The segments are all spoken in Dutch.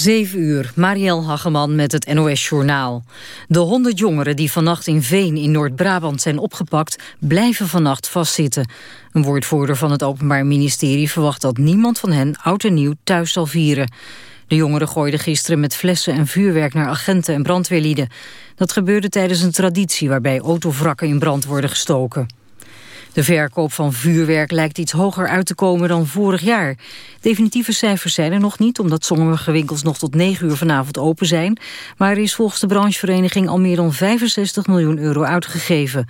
7 uur, Marielle Hageman met het NOS-journaal. De 100 jongeren die vannacht in Veen in Noord-Brabant zijn opgepakt... blijven vannacht vastzitten. Een woordvoerder van het Openbaar Ministerie verwacht dat niemand van hen... oud en nieuw thuis zal vieren. De jongeren gooiden gisteren met flessen en vuurwerk naar agenten en brandweerlieden. Dat gebeurde tijdens een traditie waarbij autovrakken in brand worden gestoken. De verkoop van vuurwerk lijkt iets hoger uit te komen dan vorig jaar. Definitieve cijfers zijn er nog niet, omdat sommige winkels nog tot 9 uur vanavond open zijn. Maar er is volgens de branchevereniging al meer dan 65 miljoen euro uitgegeven.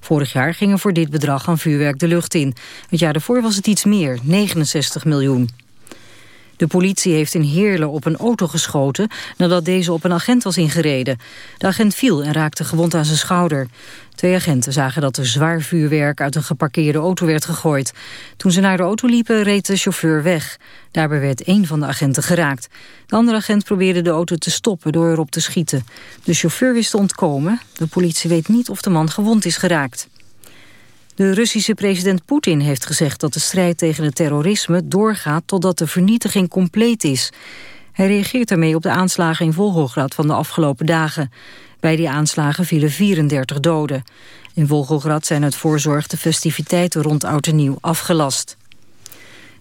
Vorig jaar ging er voor dit bedrag aan vuurwerk de lucht in. Het jaar daarvoor was het iets meer, 69 miljoen. De politie heeft in Heerlen op een auto geschoten nadat deze op een agent was ingereden. De agent viel en raakte gewond aan zijn schouder. Twee agenten zagen dat er zwaar vuurwerk uit een geparkeerde auto werd gegooid. Toen ze naar de auto liepen, reed de chauffeur weg. Daarbij werd één van de agenten geraakt. De andere agent probeerde de auto te stoppen door erop te schieten. De chauffeur wist te ontkomen. De politie weet niet of de man gewond is geraakt. De Russische president Poetin heeft gezegd dat de strijd tegen het terrorisme doorgaat totdat de vernietiging compleet is. Hij reageert daarmee op de aanslagen in Volgograd van de afgelopen dagen. Bij die aanslagen vielen 34 doden. In Volgograd zijn het voorzorg de festiviteiten rond Oud en Nieuw afgelast.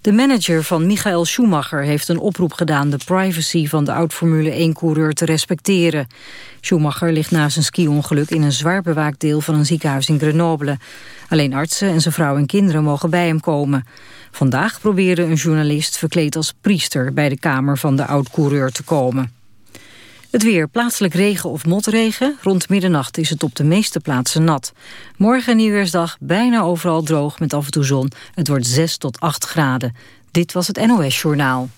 De manager van Michael Schumacher heeft een oproep gedaan... de privacy van de oud-Formule 1-coureur te respecteren. Schumacher ligt na zijn ski-ongeluk in een zwaar bewaakt deel... van een ziekenhuis in Grenoble. Alleen artsen en zijn vrouw en kinderen mogen bij hem komen. Vandaag probeerde een journalist verkleed als priester... bij de kamer van de oud-coureur te komen. Het weer, plaatselijk regen of motregen. Rond middernacht is het op de meeste plaatsen nat. Morgen nieuwjaarsdag bijna overal droog met af en toe zon. Het wordt 6 tot 8 graden. Dit was het NOS Journaal.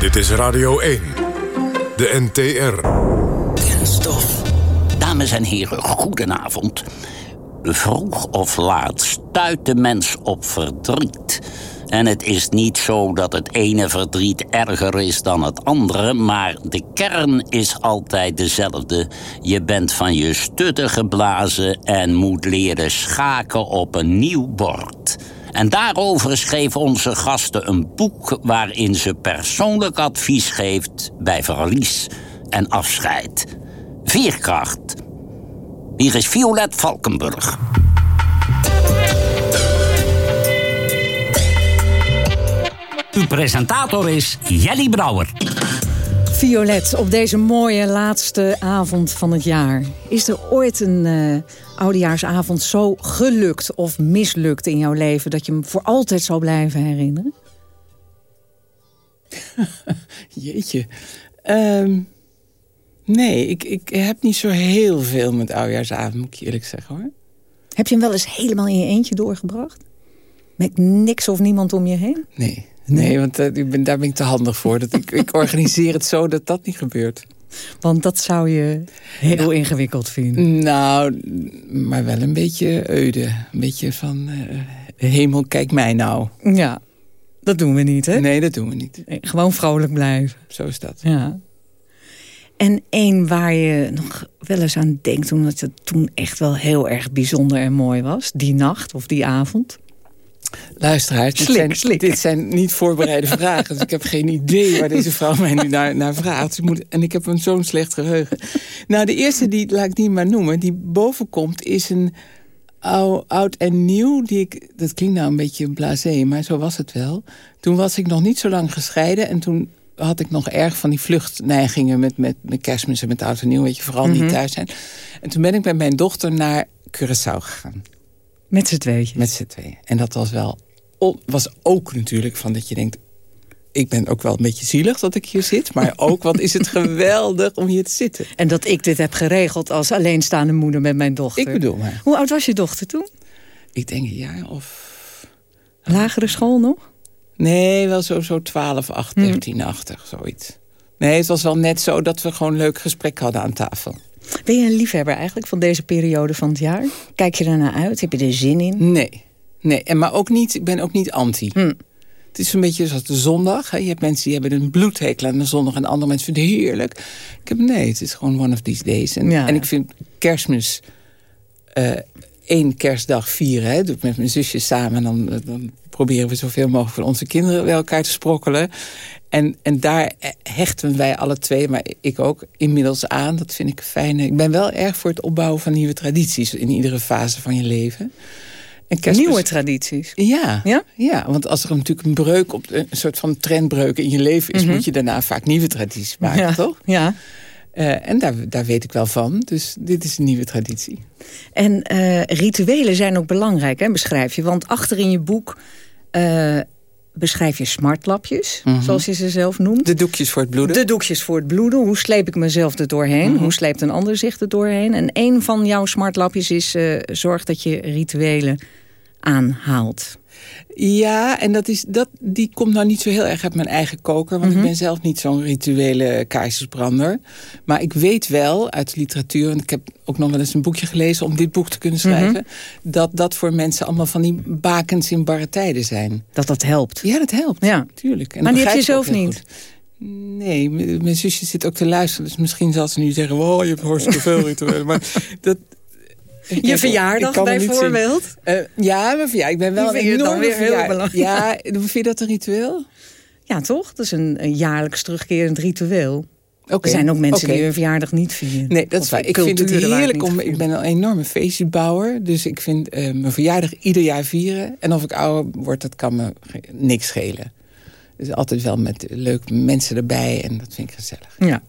Dit is Radio 1. De NTR. Kenstof. Dames en heren, goedenavond. Vroeg of laat stuit de mens op verdriet. En het is niet zo dat het ene verdriet erger is dan het andere... maar de kern is altijd dezelfde. Je bent van je stutten geblazen en moet leren schaken op een nieuw bord. En daarover schreef onze gasten een boek... waarin ze persoonlijk advies geeft bij verlies en afscheid. Veerkracht hier is Violet Valkenburg. Uw presentator is Jelly Brouwer. Violet, op deze mooie laatste avond van het jaar. Is er ooit een uh, oudejaarsavond zo gelukt of mislukt in jouw leven... dat je hem voor altijd zal blijven herinneren? Jeetje. Um, Nee, ik, ik heb niet zo heel veel met oudjaarsavond, moet ik eerlijk zeggen hoor. Heb je hem wel eens helemaal in je eentje doorgebracht? Met niks of niemand om je heen? Nee, nee want uh, ben, daar ben ik te handig voor. Dat ik, ik organiseer het zo dat dat niet gebeurt. Want dat zou je heel nou, ingewikkeld vinden. Nou, maar wel een beetje eude. Een beetje van, uh, hemel, kijk mij nou. Ja, dat doen we niet, hè? Nee, dat doen we niet. Nee, gewoon vrolijk blijven. Zo is dat. Ja. En één waar je nog wel eens aan denkt... omdat het toen echt wel heel erg bijzonder en mooi was. Die nacht of die avond. Luisteraars, dit, zijn, dit zijn niet voorbereide vragen. Dus ik heb geen idee waar deze vrouw mij nu naar, naar vraagt. moet, en ik heb een zo'n slecht geheugen. Nou, de eerste, die laat ik die maar noemen... die boven komt, is een oud, oud en nieuw. Die ik, dat klinkt nou een beetje blasé, maar zo was het wel. Toen was ik nog niet zo lang gescheiden... en toen had ik nog erg van die vluchtneigingen met, met, met kerstmis en met oud en nieuw. Weet je, vooral niet mhm. thuis zijn. En toen ben ik met mijn dochter naar Curaçao gegaan. Met z'n tweeën? Met z'n tweeën. En dat was wel... was ook natuurlijk van dat je denkt... ik ben ook wel een beetje zielig dat ik hier zit. Maar ook, wat is het geweldig om hier te zitten. En dat ik dit heb geregeld als alleenstaande moeder met mijn dochter. Ik bedoel maar. Hoe oud was je dochter toen? Ik denk een jaar of... Lagere school nog? Nee, wel zo, zo 12, 8, 13, 80, zoiets. Nee, het was wel net zo dat we gewoon een leuk gesprek hadden aan tafel. Ben je een liefhebber eigenlijk van deze periode van het jaar? Kijk je ernaar uit? Heb je er zin in? Nee, nee. En maar ook niet, ik ben ook niet anti. Hm. Het is een beetje zoals de zondag. Hè. Je hebt mensen die hebben een bloedhekel aan de zondag... en andere mensen vinden het heerlijk. Ik heb, nee, het is gewoon one of these days. En, en ik vind kerstmis... Uh, één kerstdag vieren. Hè. doe ik met mijn zusje samen. En dan, dan proberen we zoveel mogelijk van onze kinderen bij elkaar te sprokkelen. En, en daar hechten wij alle twee, maar ik ook, inmiddels aan. Dat vind ik fijn. Ik ben wel erg voor het opbouwen van nieuwe tradities... in iedere fase van je leven. Nieuwe tradities? Ja, ja? ja, want als er natuurlijk een breuk, op, een soort van trendbreuk in je leven is... Mhm. moet je daarna vaak nieuwe tradities maken, toch? Ja. Uh, en daar, daar weet ik wel van. Dus dit is een nieuwe traditie. En uh, rituelen zijn ook belangrijk, hè, beschrijf je. Want achter in je boek uh, beschrijf je smartlapjes, mm zoals je ze zelf noemt. De doekjes voor het bloeden. De doekjes voor het bloeden. Hoe sleep ik mezelf er doorheen? Mm Hoe sleept een ander zich er doorheen? En een van jouw smartlapjes is... zorg dat je rituelen aanhaalt. Ja, en dat is, dat, die komt nou niet zo heel erg uit mijn eigen koker. Want ik mhm. ben zelf niet zo'n rituele kaarsjesbrander. Maar ik weet wel uit de literatuur... en ik heb ook nog wel eens een boekje gelezen om dit boek te kunnen schrijven... Mhm. dat dat voor mensen allemaal van die bakens in barre tijden zijn. Dat dat helpt. Ja, dat helpt. Ja. Tuurlijk. En maar die heb je zelf niet? Nee, mijn zusje zit ook te luisteren. Dus misschien zal ze nu zeggen... oh, je hebt hartstikke veel rituelen. Maar dat, je verjaardag bijvoorbeeld? Uh, ja, mijn verjaardag. Ik ben wel een enorme verjaardag. Ja, vind je dat een ritueel? Ja, toch? Dat is een, een jaarlijks terugkerend ritueel. Okay. Er zijn ook mensen die hun verjaardag niet vieren. Nee, dat is waar. Ik vind het heerlijk om. Ik ben een enorme feestjebouwer. Dus ik vind uh, mijn verjaardag ieder jaar vieren. En of ik ouder word, dat kan me niks schelen. Dus altijd wel met leuke mensen erbij. En dat vind ik gezellig. Ja.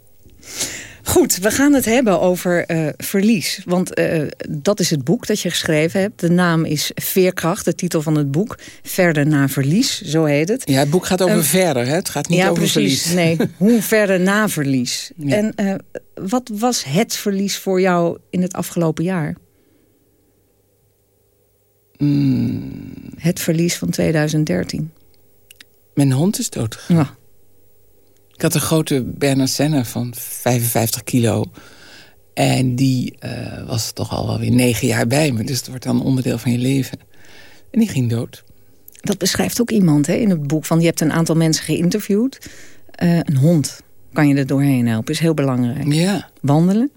Goed, we gaan het hebben over uh, verlies. Want uh, dat is het boek dat je geschreven hebt. De naam is Veerkracht, de titel van het boek. Verder na verlies, zo heet het. Ja, het boek gaat over uh, verder, hè? het gaat niet ja, over precies, verlies. Nee, hoe verder na verlies. Ja. En wat was het verlies voor jou in het afgelopen jaar? Mm. Het verlies van 2013. Mijn hond is dood. Ja. Ik had een grote Bernard Senner van 55 kilo. En die uh, was toch al wel weer negen jaar bij me. Dus het wordt dan onderdeel van je leven. En die ging dood. Dat beschrijft ook iemand hè, in het boek. Van, je hebt een aantal mensen geïnterviewd. Uh, een hond kan je er doorheen helpen. Is heel belangrijk. Ja. Wandelen?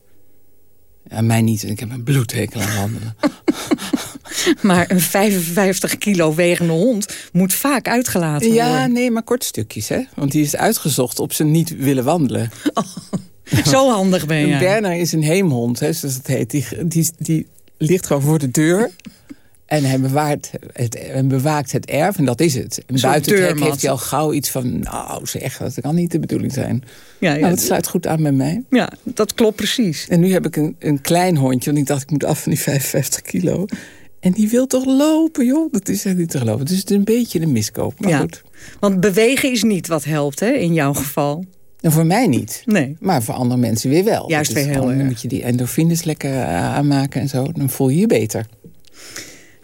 Ja, mij niet. Ik heb een bloedhekel aan wandelen. maar een 55 kilo wegende hond moet vaak uitgelaten worden. Ja, nee, maar kort stukjes, hè? Want die is uitgezocht op ze niet willen wandelen. Oh, zo handig ben je. Een Berner is een heemhond, hè, zoals het heet. Die, die, die ligt gewoon voor de deur... En hij bewaart het, en bewaakt het erf en dat is het. En buiten het hek heeft hij al gauw iets van... nou zeg, dat kan niet de bedoeling zijn. Ja, ja, nou, dat sluit goed aan bij mij. Ja, dat klopt precies. En nu heb ik een, een klein hondje, want ik dacht ik moet af van die 55 kilo. En die wil toch lopen, joh? Dat is echt niet te geloven. Dus het is een beetje een miskoop. Maar ja, goed. Want bewegen is niet wat helpt, hè, in jouw geval. En voor mij niet. Nee. Maar voor andere mensen weer wel. Juist weer heel erg. Dan moet je die endorfines lekker eh, aanmaken en zo. Dan voel je je beter.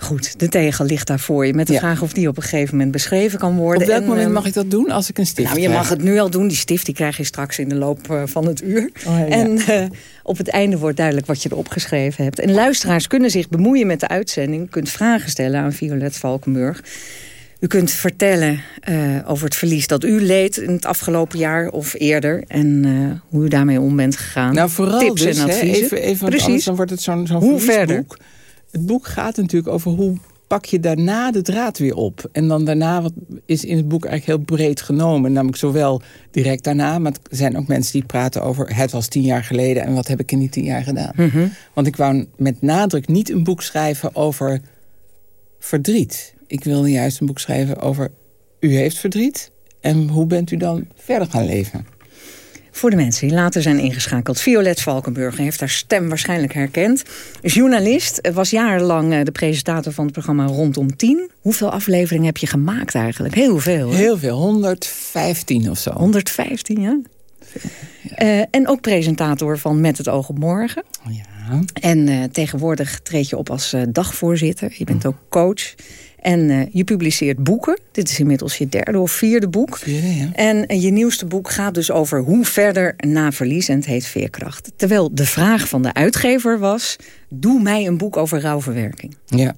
Goed, de tegel ligt daar voor je. Met de vraag of die op een gegeven moment beschreven kan worden. Op welk moment ehm, mag ik dat doen als ik een stift Nou, je mag het nu al doen. Die stift die krijg je straks in de loop eh, van het uur. Oh, en uh, op het einde wordt duidelijk wat je erop geschreven hebt. En luisteraars kunnen zich bemoeien met de uitzending. U kunt vragen stellen aan Violet Valkenburg. U kunt vertellen uh, over het verlies dat u leed in het afgelopen jaar of eerder. En hoe u daarmee om bent gegaan. Nou, vooral Tips dus, en adviezen. even, even Precies. dan wordt het zo'n zo Hoe verder? Het boek gaat natuurlijk over hoe pak je daarna de draad weer op. En dan daarna wat is in het boek eigenlijk heel breed genomen. Namelijk zowel direct daarna, maar er zijn ook mensen die praten over... het was tien jaar geleden en wat heb ik in die tien jaar gedaan. Mhm. Want ik wou met nadruk niet een boek schrijven over verdriet. Ik wilde juist een boek schrijven over u heeft verdriet... en hoe bent u dan verder gaan leven. Voor de mensen die later zijn ingeschakeld. Violet Valkenburger heeft haar stem waarschijnlijk herkend. Journalist, was jarenlang eh, de presentator van het programma Rondom 10. Hoeveel afleveringen heb je gemaakt eigenlijk? Heel veel. Heel veel, 115 of zo. 115, ja. Uh, en ook presentator van Met het oog op morgen. Ja. En uh, tegenwoordig treed je op als uh, dagvoorzitter. Je bent ook coach. En uh, je publiceert boeken. Dit is inmiddels je derde of vierde boek. Vierde, ja. En uh, je nieuwste boek gaat dus over hoe verder na verlies. En het heet Veerkracht. Terwijl de vraag van de uitgever was... doe mij een boek over rouwverwerking. Ja.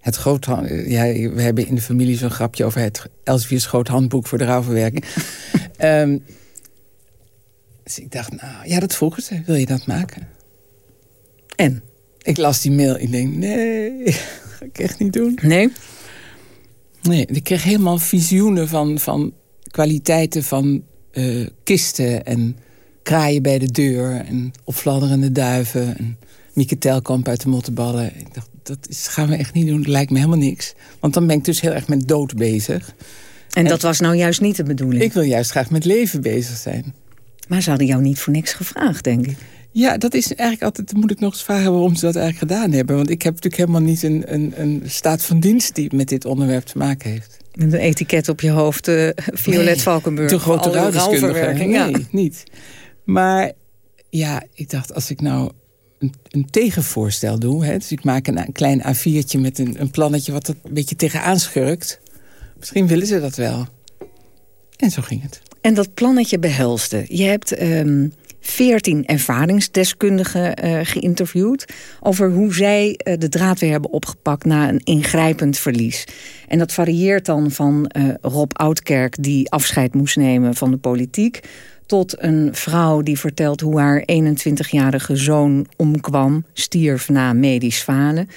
Het groot, ja, we hebben in de familie zo'n grapje over het Elsevier's groot handboek voor de rouwverwerking. um, dus ik dacht, nou ja, dat vroegen ze. Wil je dat maken? En? Ik las die mail. Ik denk, nee, ga ik echt niet doen. Nee? Nee, ik kreeg helemaal visioenen van, van kwaliteiten van uh, kisten en kraaien bij de deur en opfladderende duiven en Mieke Telkamp uit de mottenballen. Ik dacht, dat is, gaan we echt niet doen, dat lijkt me helemaal niks. Want dan ben ik dus heel erg met dood bezig. En, dat was nou juist niet de bedoeling? Ik wil juist graag met leven bezig zijn. Maar ze hadden jou niet voor niks gevraagd, denk ik. Ja, dat is eigenlijk altijd. moet ik nog eens vragen waarom ze dat eigenlijk gedaan hebben. Want ik heb natuurlijk helemaal niet een, een, een staat van dienst die met dit onderwerp te maken heeft. Met een etiket op je hoofd, uh, Violet nee, Valkenburg. De grote rouwdeskundige. Nee, ja. niet. Maar ja, ik dacht, als ik nou een, een tegenvoorstel doe... Hè, dus ik maak een, een klein A4'tje met een, een plannetje... wat er een beetje tegenaan schurkt. Misschien willen ze dat wel. En zo ging het. En dat plannetje behelste. Je hebt um, 14 ervaringsdeskundigen uh, geïnterviewd... over hoe zij uh, de draad weer hebben opgepakt na een ingrijpend verlies. En dat varieert dan van uh, Rob Oudkerk... die afscheid moest nemen van de politiek tot een vrouw die vertelt hoe haar 21-jarige zoon omkwam, stierf na medisch falen.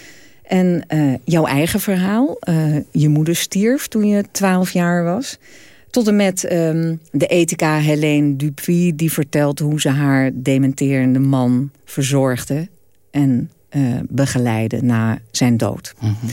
En jouw eigen verhaal, je moeder stierf toen je 12 jaar was. Tot en met um, de ethica Helene Dupuy, die vertelt hoe ze haar dementerende man verzorgde en uh, begeleidde na zijn dood. Mm -hmm.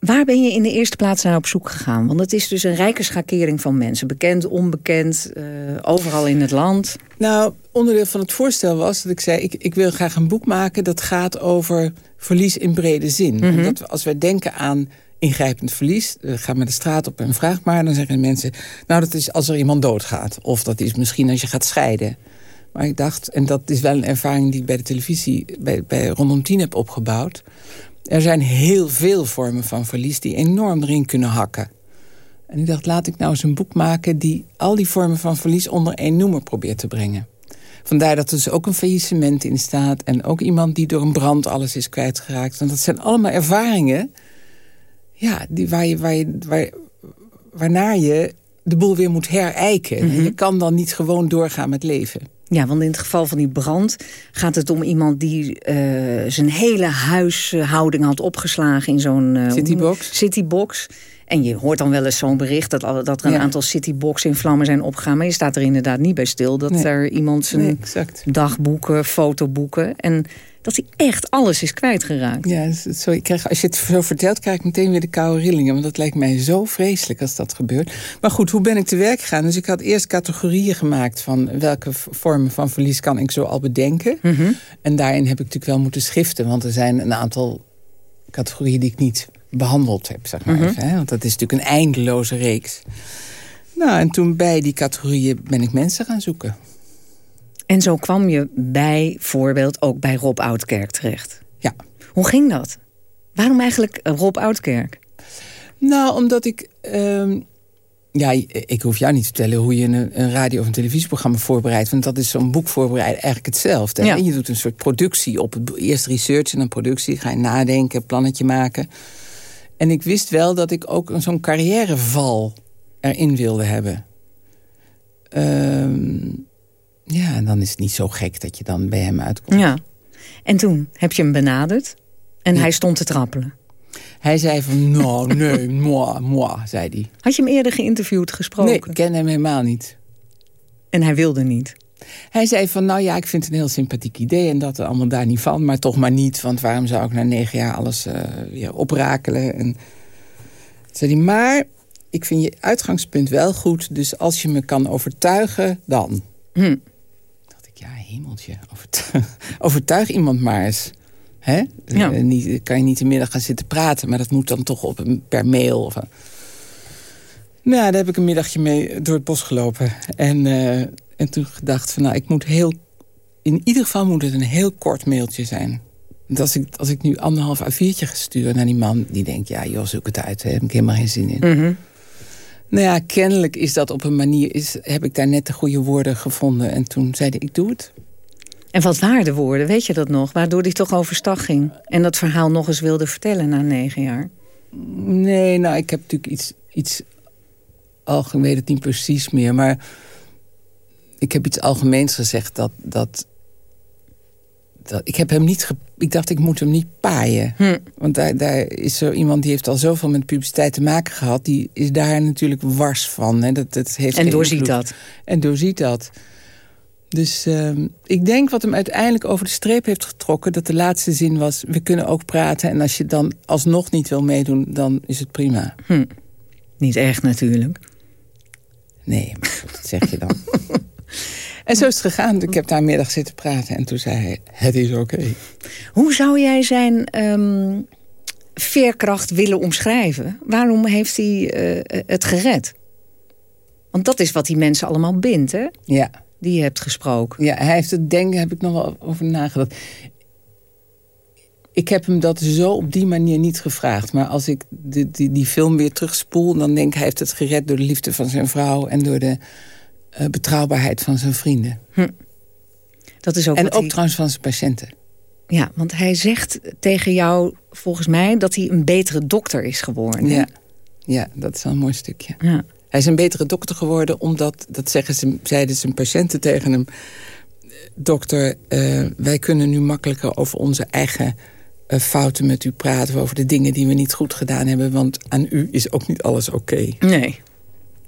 Waar ben je in de eerste plaats naar op zoek gegaan? Want het is dus een rijke schakering van mensen. Bekend, onbekend, uh, overal in het land. Nou, onderdeel van het voorstel was dat ik zei... ik, ik wil graag een boek maken dat gaat over verlies in brede zin. Mm -hmm. dat we, als wij denken aan ingrijpend verlies... we gaan met de straat op en vraag maar... dan zeggen mensen, nou dat is als er iemand doodgaat. Of dat is misschien als je gaat scheiden. Maar ik dacht, en dat is wel een ervaring die ik bij de televisie... bij, bij rondom tien heb opgebouwd er zijn heel veel vormen van verlies die enorm erin kunnen hakken. En ik dacht, laat ik nou eens een boek maken... die al die vormen van verlies onder één noemer probeert te brengen. Vandaar dat er dus ook een faillissement in staat... en ook iemand die door een brand alles is kwijtgeraakt. Want dat zijn allemaal ervaringen... Ja, die, waar je, waar je, waar, waarnaar je de boel weer moet herijken. Mm -hmm. Je kan dan niet gewoon doorgaan met leven. Ja, want in het geval van die brand gaat het om iemand die uh, zijn hele huishouding had opgeslagen in zo'n uh, citybox. citybox. En je hoort dan wel eens zo'n bericht dat, dat er een ja. aantal cityboxen in vlammen zijn opgegaan. Maar je staat er inderdaad niet bij stil dat nee. er iemand zijn nee, dagboeken, fotoboeken... en dat hij echt alles is kwijtgeraakt. Ja, zo, ik krijg, als je het zo vertelt, krijg ik meteen weer de koude rillingen. Want dat lijkt mij zo vreselijk als dat gebeurt. Maar goed, hoe ben ik te werk gegaan? Dus ik had eerst categorieën gemaakt van welke vormen van verlies kan ik zo al bedenken. Mm -hmm. En daarin heb ik natuurlijk wel moeten schiften. Want er zijn een aantal categorieën die ik niet behandeld heb, zeg maar Mhm. even. Hè? Want dat is natuurlijk een eindeloze reeks. Nou, en toen bij die categorieën ben ik mensen gaan zoeken. En zo kwam je bijvoorbeeld ook bij Rob Oudkerk terecht. Ja. Hoe ging dat? Waarom eigenlijk Rob Oudkerk? Nou, omdat ik... ehm, ja, ik hoef jou niet te vertellen hoe je een, een radio- of een televisieprogramma voorbereidt. Want dat is zo'n boek voorbereiden eigenlijk hetzelfde. Ja. Je doet een soort productie op. het- Eerst research en dan productie. Ga je nadenken, plannetje maken. En ik wist wel dat ik ook zo'n carrièreval erin wilde hebben. Ehm, ja, en dan is het niet zo gek dat je dan bij hem uitkomt. Ja. En toen heb je hem benaderd en Ja. hij stond te trappelen. Hij zei van, nou, nee, moi, moi, zei hij. Had je hem eerder geïnterviewd, gesproken? Nee, ik ken hem helemaal niet. En hij wilde niet. Hij zei van, nou ja, ik vind het een heel sympathiek idee... en dat er allemaal daar niet van, maar toch maar niet... want waarom zou ik na negen jaar alles eh, weer oprakelen? En zei hij, maar ik vind je uitgangspunt wel goed... dus als je me kan overtuigen, dan. Hm. Hemeltje, overtuig, iemand maar eens. Hè? Ja. Eh, niet, kan je niet de middag gaan zitten praten... maar dat moet dan toch op een, per mail. Of, nou, daar heb ik een middagje mee door het bos gelopen. En, eh, en toen gedacht van, nou, ik moet heel... In ieder geval moet het een heel kort mailtje zijn. Want als ik, als ik nu anderhalf A4'tje ga sturen naar die man... die denkt, ja, joh, zoek het uit, daar heb ik helemaal geen zin in. Mhm. Nou ja, kennelijk is dat op een manier... Is, heb ik daar net de goede woorden gevonden. En toen zei hij, ik doe het. En wat waren de woorden, weet je dat nog? Waardoor hij toch overstag ging. En dat verhaal nog eens wilde vertellen na negen jaar. Nee, nou, ik heb natuurlijk iets... iets algemeen, weet het niet precies meer, maar... ik heb iets algemeens gezegd dat... dat dat, ik heb hem niet... ik dacht, ik moet hem niet paaien. Hm. Want daar, daar is zo iemand die heeft al zoveel met publiciteit te maken gehad. Die is daar natuurlijk wars van. Hè. Dat, dat heeft en doorziet dat. En doorziet dat. Dus uh, ik denk wat hem uiteindelijk over de streep heeft getrokken... dat de laatste zin was, we kunnen ook praten... en als je dan alsnog niet wil meedoen, dan is het prima. Hm. Niet echt natuurlijk. Nee, maar dat zeg je dan. en zo is het gegaan. Ik heb daar middag zitten praten en toen zei hij, het is oké. Hoe zou jij zijn um, veerkracht willen omschrijven? Waarom heeft hij uh, het gered? Want dat is wat die mensen allemaal bindt, hè? Ja die je hebt gesproken. Ja, hij heeft het denken, heb ik nog wel over nagedacht. Ik heb hem dat zo op die manier niet gevraagd. Maar als ik die, die, die film weer terugspoel... dan denk ik, hij heeft het gered door de liefde van zijn vrouw... en door de uh, betrouwbaarheid van zijn vrienden. Hm. Dat is ook en ook trouwens van zijn patiënten. Ja, want hij zegt tegen jou, volgens mij... dat hij een betere dokter is geworden. Ja, ja dat is wel een mooi stukje. Ja. Hij is een betere dokter geworden omdat, dat zeggen ze, zeiden zijn patiënten tegen hem... dokter, uh, wij kunnen nu makkelijker over onze eigen uh, fouten met u praten... over de dingen die we niet goed gedaan hebben... want aan u is ook niet alles oké. Nee,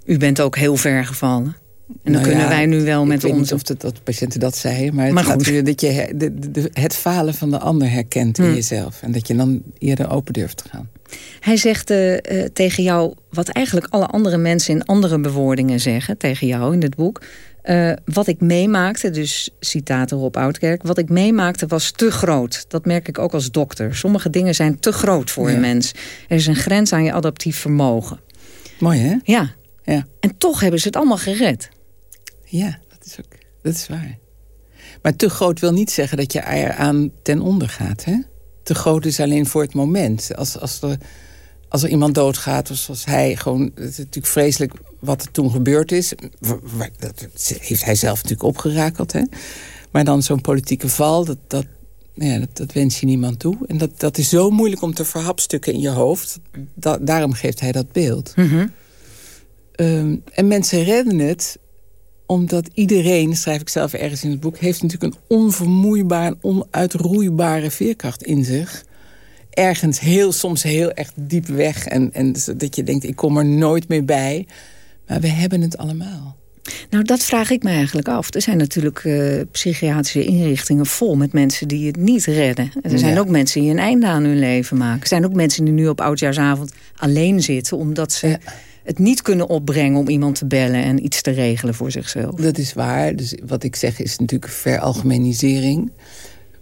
u bent ook heel ver gevallen. En dan nou kunnen wij nu wel met ons... Ik weet niet of de, dat patiënten dat zeiden... maar het maar gaat dat je de, de, het falen van de ander herkent in hm. jezelf. En dat je dan eerder open durft te gaan. Hij zegt uh, tegen jou wat eigenlijk alle andere mensen in andere bewoordingen zeggen... tegen jou in het boek. Uh, wat ik meemaakte, dus citaten Rob Oudkerk... wat ik meemaakte was te groot. Dat merk ik ook als dokter. Sommige dingen zijn te groot voor een mens. Er is een grens aan je adaptief vermogen. Mooi, hè? Ja. ja. En toch hebben ze het allemaal gered. Ja, dat is, ook, dat is waar. Maar te groot wil niet zeggen dat je eraan ten onder gaat, hè? te groot is alleen voor het moment. Als, als, er, als er iemand doodgaat, zoals hij gewoon... Het is natuurlijk vreselijk wat er toen gebeurd is. Dat heeft hij zelf natuurlijk opgerakeld. Hè? Maar dan zo'n politieke val, dat, dat, ja, dat, dat, wens je niemand toe. En dat, dat is zo moeilijk om te verhapstukken in je hoofd. daarom geeft hij dat beeld. Mm en mensen redden het omdat iedereen, schrijf ik zelf ergens in het boek... heeft natuurlijk een onvermoeibaar, onuitroeibare veerkracht in zich. Ergens heel, soms heel echt diep weg. En, en dat je denkt, ik kom er nooit meer bij. Maar we hebben het allemaal. Nou, dat vraag ik me eigenlijk af. Er zijn natuurlijk uh, psychiatrische inrichtingen vol met mensen die het niet redden. Er zijn ook mensen die een einde aan hun leven maken. Er zijn ook mensen die nu op oudjaarsavond alleen zitten... omdat ze het niet kunnen opbrengen om iemand te bellen... en iets te regelen voor zichzelf. Dat is waar. Dus wat ik zeg is natuurlijk veralgemenisering.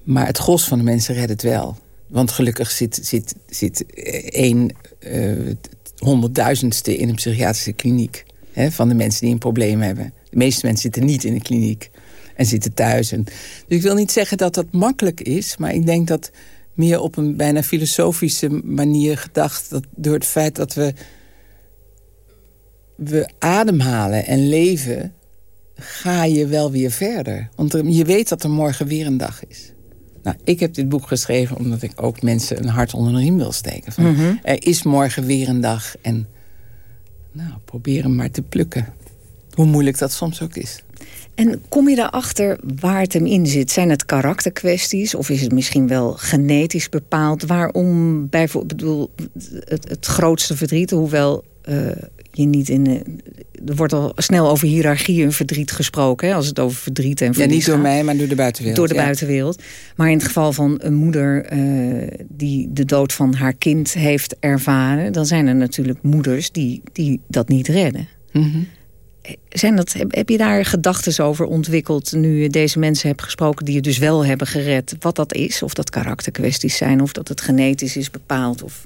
Maar het gros van de mensen redt het wel. Want gelukkig zit, zit, zit één uh, honderdduizendste in een psychiatrische kliniek. Hè, van de mensen die een probleem hebben. De meeste mensen zitten niet in de kliniek. En zitten thuis. En, dus ik wil niet zeggen dat dat makkelijk is. Maar ik denk dat meer op een bijna filosofische manier gedacht... Dat door het feit dat we we ademhalen en leven, ga je wel weer verder. Want je weet dat er morgen weer een dag is. Nou, ik heb dit boek geschreven omdat ik ook mensen een hart onder de riem wil steken. Van, mhm. Er is morgen weer een dag en nou, probeer hem maar te plukken. Hoe moeilijk dat soms ook is. En kom je daarachter waar het hem in zit? Zijn het karakterkwesties of is het misschien wel genetisch bepaald? Waarom bijvoorbeeld bedoel, het, het grootste verdriet, hoewel uh, je niet in... er wordt al snel over hiërarchie en verdriet gesproken... Hè, als het over verdriet en verdriet Ja, niet door mij, maar door de buitenwereld. Door de buitenwereld. Maar in het geval van een moeder uh, die de dood van haar kind heeft ervaren... dan zijn er natuurlijk moeders die, die dat niet redden. Mm zijn dat, heb je daar gedachten over ontwikkeld... nu je deze mensen hebt gesproken die je dus wel hebben gered? Wat dat is, of dat karakterkwesties zijn... of dat het genetisch is bepaald... of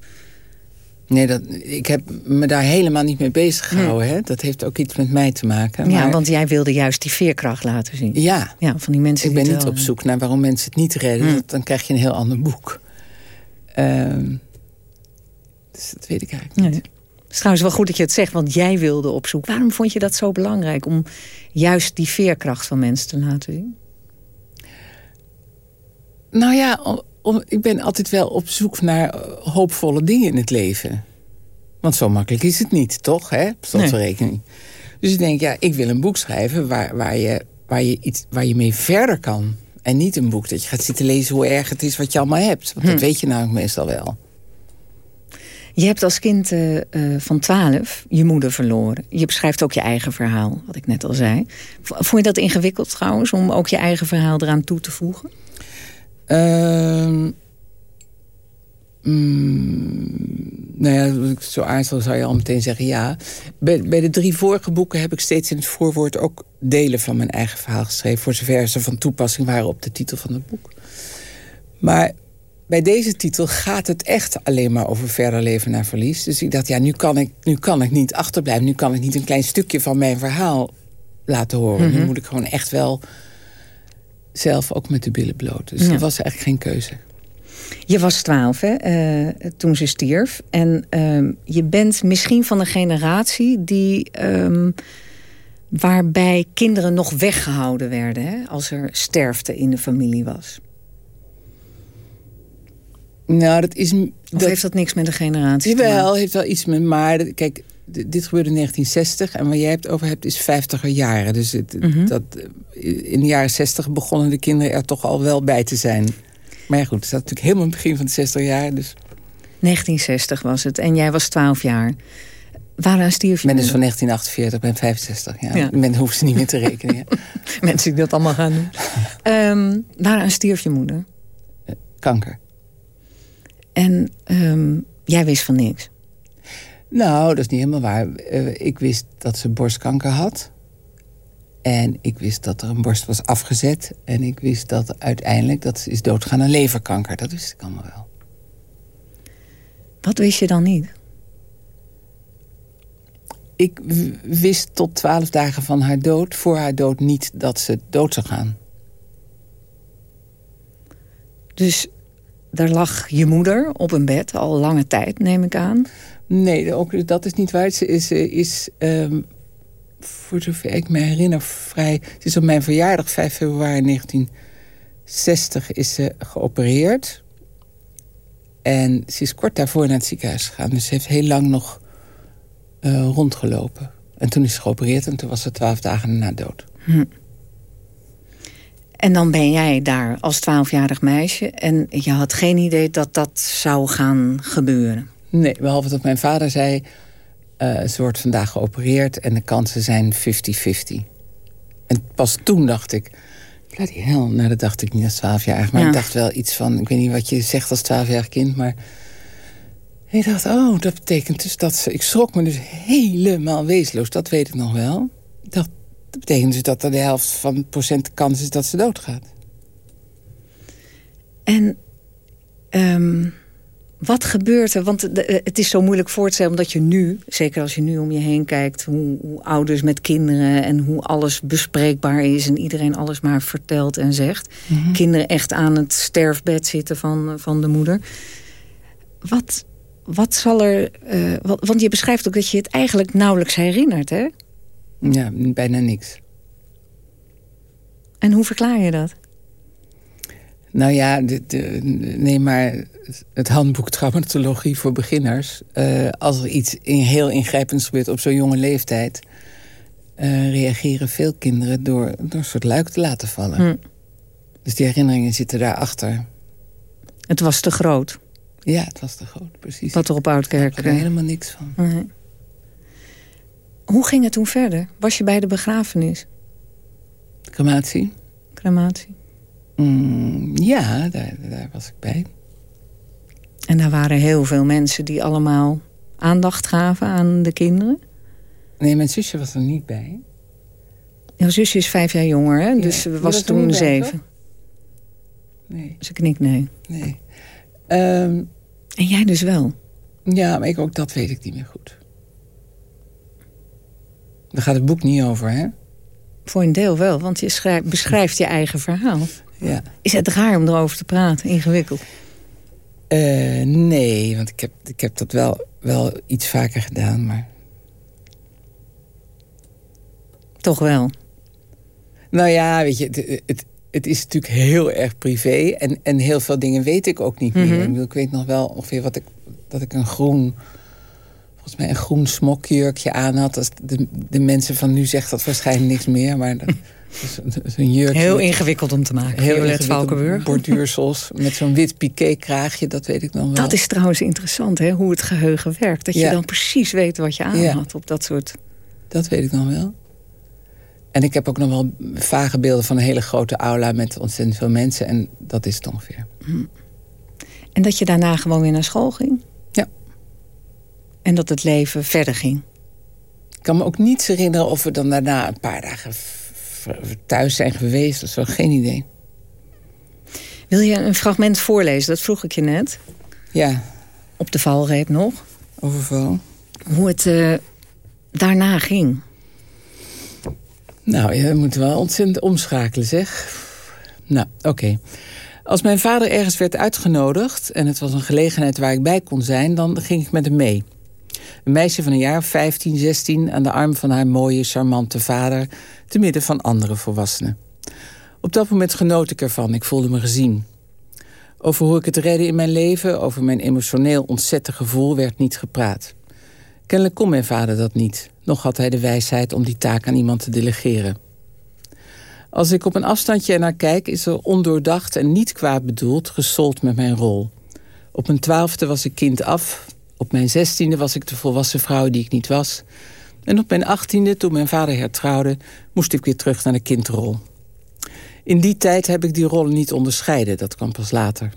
Nee, dat, ik heb me daar helemaal niet mee bezig gehouden. Hè? Dat heeft ook iets met mij te maken. Ja, want jij wilde juist die veerkracht laten zien. Ja. ja van die mensen ik ben niet op zoek naar waarom mensen het niet redden. Hm. Dan krijg je een heel ander boek. Um, dus dat weet ik eigenlijk niet. Het is trouwens wel goed dat je het zegt, want jij wilde op zoek. Waarom vond je dat zo belangrijk om juist die veerkracht van mensen te laten zien? Nou ja, ik ben altijd wel op zoek naar eh, hoopvolle dingen in het leven. Want zo makkelijk is het niet, toch? Hè? rekening. Dus ik denk, ja, ik wil een boek schrijven waar, waar, je, waar, je iets, waar je mee verder kan. En niet een boek dat je gaat zitten lezen hoe erg het is wat je allemaal hebt. Want dat hm. weet je namelijk meestal wel. Je hebt als kind uh, van twaalf je moeder verloren. Je beschrijft ook je eigen verhaal, wat ik net al zei. Vond je dat ingewikkeld trouwens, om ook je eigen verhaal eraan toe te voegen? Uh, nou ja, ik zo aarzel zou je al meteen zeggen ja. Bij, bij, de drie vorige boeken heb ik steeds in het voorwoord... ook delen van mijn eigen verhaal geschreven... voor zover ze van toepassing waren op de titel van het boek. Maar bij deze titel gaat het echt alleen maar over verder leven naar verlies. Dus ik dacht, ja, nu kan ik, nu kan ik niet achterblijven. Nu kan ik niet een klein stukje van mijn verhaal laten horen. Nu mhm. moet ik gewoon echt wel zelf ook met de billen bloot. Dus dat was eigenlijk geen keuze. Je was twaalf hè, uh, toen ze stierf. En uh, je bent misschien van een generatie die... Um, waarbij kinderen nog weggehouden werden... Hè, als er sterfte in de familie was. Nou, dat is... Of heeft dat niks met de generatie Jawel, heeft wel iets met... Maar kijk, dit gebeurde in 1960 en waar jij het over hebt is 50er jaren. Dus het, mhm. dat, in de jaren 60 begonnen de kinderen er toch al wel bij te zijn. Maar ja, goed, het staat natuurlijk helemaal in het begin van de 60 jaar. Dus. 1960 was het en jij was 12 jaar. Waaraan stierf je? Ik ben dus van 1948, ben 65. Ja. ja. Men hoeft ze niet meer te rekenen. Mensen die dat allemaal gaan doen. um, waaraan stierf je moeder? Kanker. En ehm, jij wist van niks? Nou, dat is niet helemaal waar. Uh, ik wist dat ze borstkanker had. En ik wist dat er een borst was afgezet. En ik wist dat uiteindelijk dat ze is doodgaan aan leverkanker. Dat wist ik allemaal wel. Wat wist je dan niet? Ik wist tot twaalf dagen van haar dood, voor haar dood niet dat ze dood zou gaan. Dus daar lag je moeder op een bed, al lange tijd, neem ik aan. Nee, ook, dat is niet waar. Ze is, is um, voor zover ik me herinner, vrij... Ze is op mijn verjaardag, 5 februari 1960, is ze geopereerd. En ze is kort daarvoor naar het ziekenhuis gegaan. Dus ze heeft heel lang nog uh, rondgelopen. En toen is ze geopereerd en toen was ze twaalf dagen daarna dood. Hm. En dan ben jij daar als twaalfjarig meisje... en je had geen idee dat dat zou gaan gebeuren. Nee, behalve dat mijn vader zei... Uh, ze wordt vandaag geopereerd en de kansen zijn 50-50. En pas toen dacht ik... Bloody hell, nou dat dacht ik niet als twaalfjarig. Maar ik dacht wel iets van... Ik weet niet wat je zegt als twaalfjarig kind, maar... Ik dacht, oh, dat betekent dus dat ze... Ik schrok me dus helemaal wezenloos, dat weet ik nog wel. Ik dacht, dat betekent dus dat er de helft van het procent de kans is dat ze doodgaat. En um, wat gebeurt er? Want eh, het is zo moeilijk voor te stellen... omdat je nu, zeker als je nu om je heen kijkt... Hoe, hoe, ouders met kinderen en hoe alles bespreekbaar is... en iedereen alles maar vertelt en zegt. Mhm. Kinderen echt aan het sterfbed zitten van, van de moeder. Wat, wat zal er... Uh, want je beschrijft ook dat je het eigenlijk nauwelijks herinnert, hè? Ja, bijna niks. En hoe verklaar je dat? Nou ja, neem maar het handboek traumatologie voor beginners. Uh, als er iets in, heel ingrijpends gebeurt op zo'n jonge leeftijd... Uh, reageren veel kinderen door, door een soort luik te laten vallen. Hm. Dus die herinneringen zitten daarachter. Het was te groot? Ja, het was te groot, precies. Wat er op Oudkerk... Ik er helemaal niks van. Nee. Hoe ging het toen verder? Was je bij de begrafenis? Crematie. Crematie. Mm, ja, daar, daar was ik bij. En daar waren heel veel mensen die allemaal aandacht gaven aan de kinderen? Nee, mijn zusje was er niet bij. Jouw zusje is vijf jaar jonger, hè? Dus ze was, toen zeven. nee. Ze knikt nee. Nee. Ehm, en jij dus wel? Ja, maar ik, ook dat weet ik niet meer goed. Daar gaat het boek niet over, hè? Voor een deel wel, want je schrijft, beschrijft je eigen verhaal. Ja. Is het raar om erover te praten? Ingewikkeld? Uh, nee, want ik heb, ik heb dat wel, wel iets vaker gedaan, maar... Toch wel? Nou ja, weet je, het, het, het is natuurlijk heel erg privé. En, en heel veel dingen weet ik ook niet meer. Mhm. ik, ik weet nog wel ongeveer wat ik, dat ik een groen volgens mij een groen smokjurkje aan had. Als de, de mensen van nu zegt dat waarschijnlijk niks meer. Maar dat, is een jurkje heel ingewikkeld om te maken. Heel Violet Valkenburg. Borduursels met zo'n wit piqué kraagje, dat weet ik nog wel. Dat is trouwens interessant, hè, hoe het geheugen werkt. Dat je dan precies weet wat je aan had op dat soort... Dat weet ik nog wel. En ik heb ook nog wel vage beelden van een hele grote aula... met ontzettend veel mensen. En dat is het ongeveer. Hm. En dat je daarna gewoon weer naar school ging? En dat het leven verder ging? Ik kan me ook niets herinneren of we dan daarna een paar dagen thuis zijn geweest. Dat is wel geen idee. Wil je een fragment voorlezen? Dat vroeg ik je net. Ja. Op de valreep nog. Over val. Hoe het uh, daarna ging. Nou, je moet wel ontzettend omschakelen, zeg. Nou, oké. Als mijn vader ergens werd uitgenodigd... en het was een gelegenheid waar ik bij kon zijn... dan ging ik met hem mee. Een meisje van een jaar of 15, 16... aan de arm van haar mooie, charmante vader... te midden van andere volwassenen. Op dat moment genoot ik ervan. Ik voelde me gezien. Over hoe ik het redde in mijn leven... over mijn emotioneel ontzette gevoel werd niet gepraat. Kennelijk kon mijn vader dat niet. Nog had hij de wijsheid om die taak aan iemand te delegeren. Als ik op een afstandje naar kijk... is er ondoordacht en niet kwaad bedoeld gesold met mijn rol. Op mijn twaalfde was ik kind af. Op mijn zestiende was ik de volwassen vrouw die ik niet was. En op mijn achttiende, toen mijn vader hertrouwde... moest ik weer terug naar de kindrol. In die tijd heb ik die rollen niet onderscheiden. Dat kwam pas later.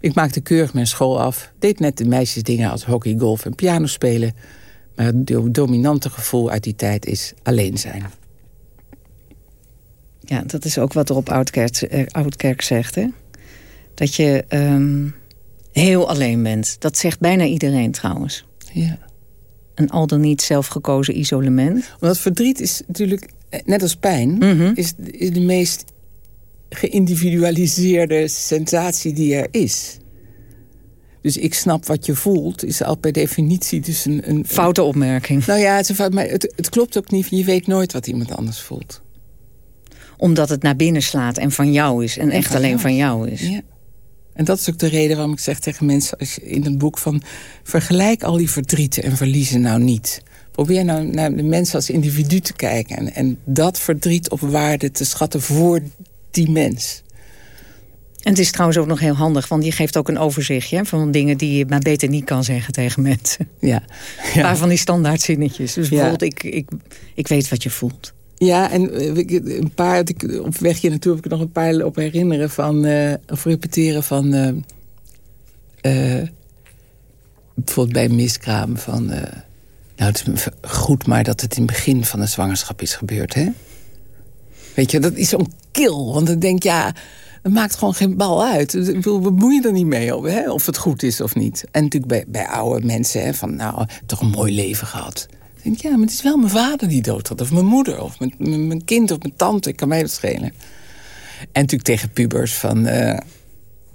Ik maakte keurig mijn school af. Deed net de meisjesdingen als hockey, golf en piano spelen. Maar het dominante gevoel uit die tijd is alleen zijn. Ja, dat is ook wat er op Oudkerk, eh, Oudkerk zegt, hè? Dat je um, heel alleen bent. Dat zegt bijna iedereen trouwens. Ja. Een al dan niet zelfgekozen isolement. Want verdriet is natuurlijk, eh, net als pijn... Mhm. is, is de meest geïndividualiseerde sensatie die er is. Dus ik snap wat je voelt, is al per definitie dus een... een Foute opmerking. Nou ja, het, is maar het, het klopt ook niet. Je weet nooit wat iemand anders voelt. Omdat het naar binnen slaat en van jou is. En, echt alleen van jou is. Ja. En dat is ook de reden waarom ik zeg tegen mensen als je in het boek van... vergelijk al die verdrieten en verliezen nou niet. Probeer nou naar de mensen als individu te kijken... en, en dat verdriet op waarde te schatten voor die mens. En het is trouwens ook nog heel handig, want je geeft ook een overzichtje... van dingen die je maar beter niet kan zeggen tegen mensen. Ja. ja. Een paar van die standaardzinnetjes. Dus bijvoorbeeld, ik, ik, ik weet wat je voelt. Ja, en eh, een paar, op weg hier naartoe heb ik nog een paar op herinneren van, uh, of repeteren van, uh, bijvoorbeeld bij miskraam van, nou het is goed maar dat het in het begin van de zwangerschap is gebeurd, hè? Weet je, dat is zo'n kil, want dan denk ja, het maakt gewoon geen bal uit. Ik bedoel, bemoei je er niet mee of, hè, of het goed is of niet. En natuurlijk bij, bij oude mensen, hè, van nou, toch een mooi leven gehad. Denk, ja, maar het is wel mijn vader die dood had. Of mijn moeder, of mijn, mijn kind, of mijn tante. Ik kan mij dat schelen. En natuurlijk tegen pubers van... Uh,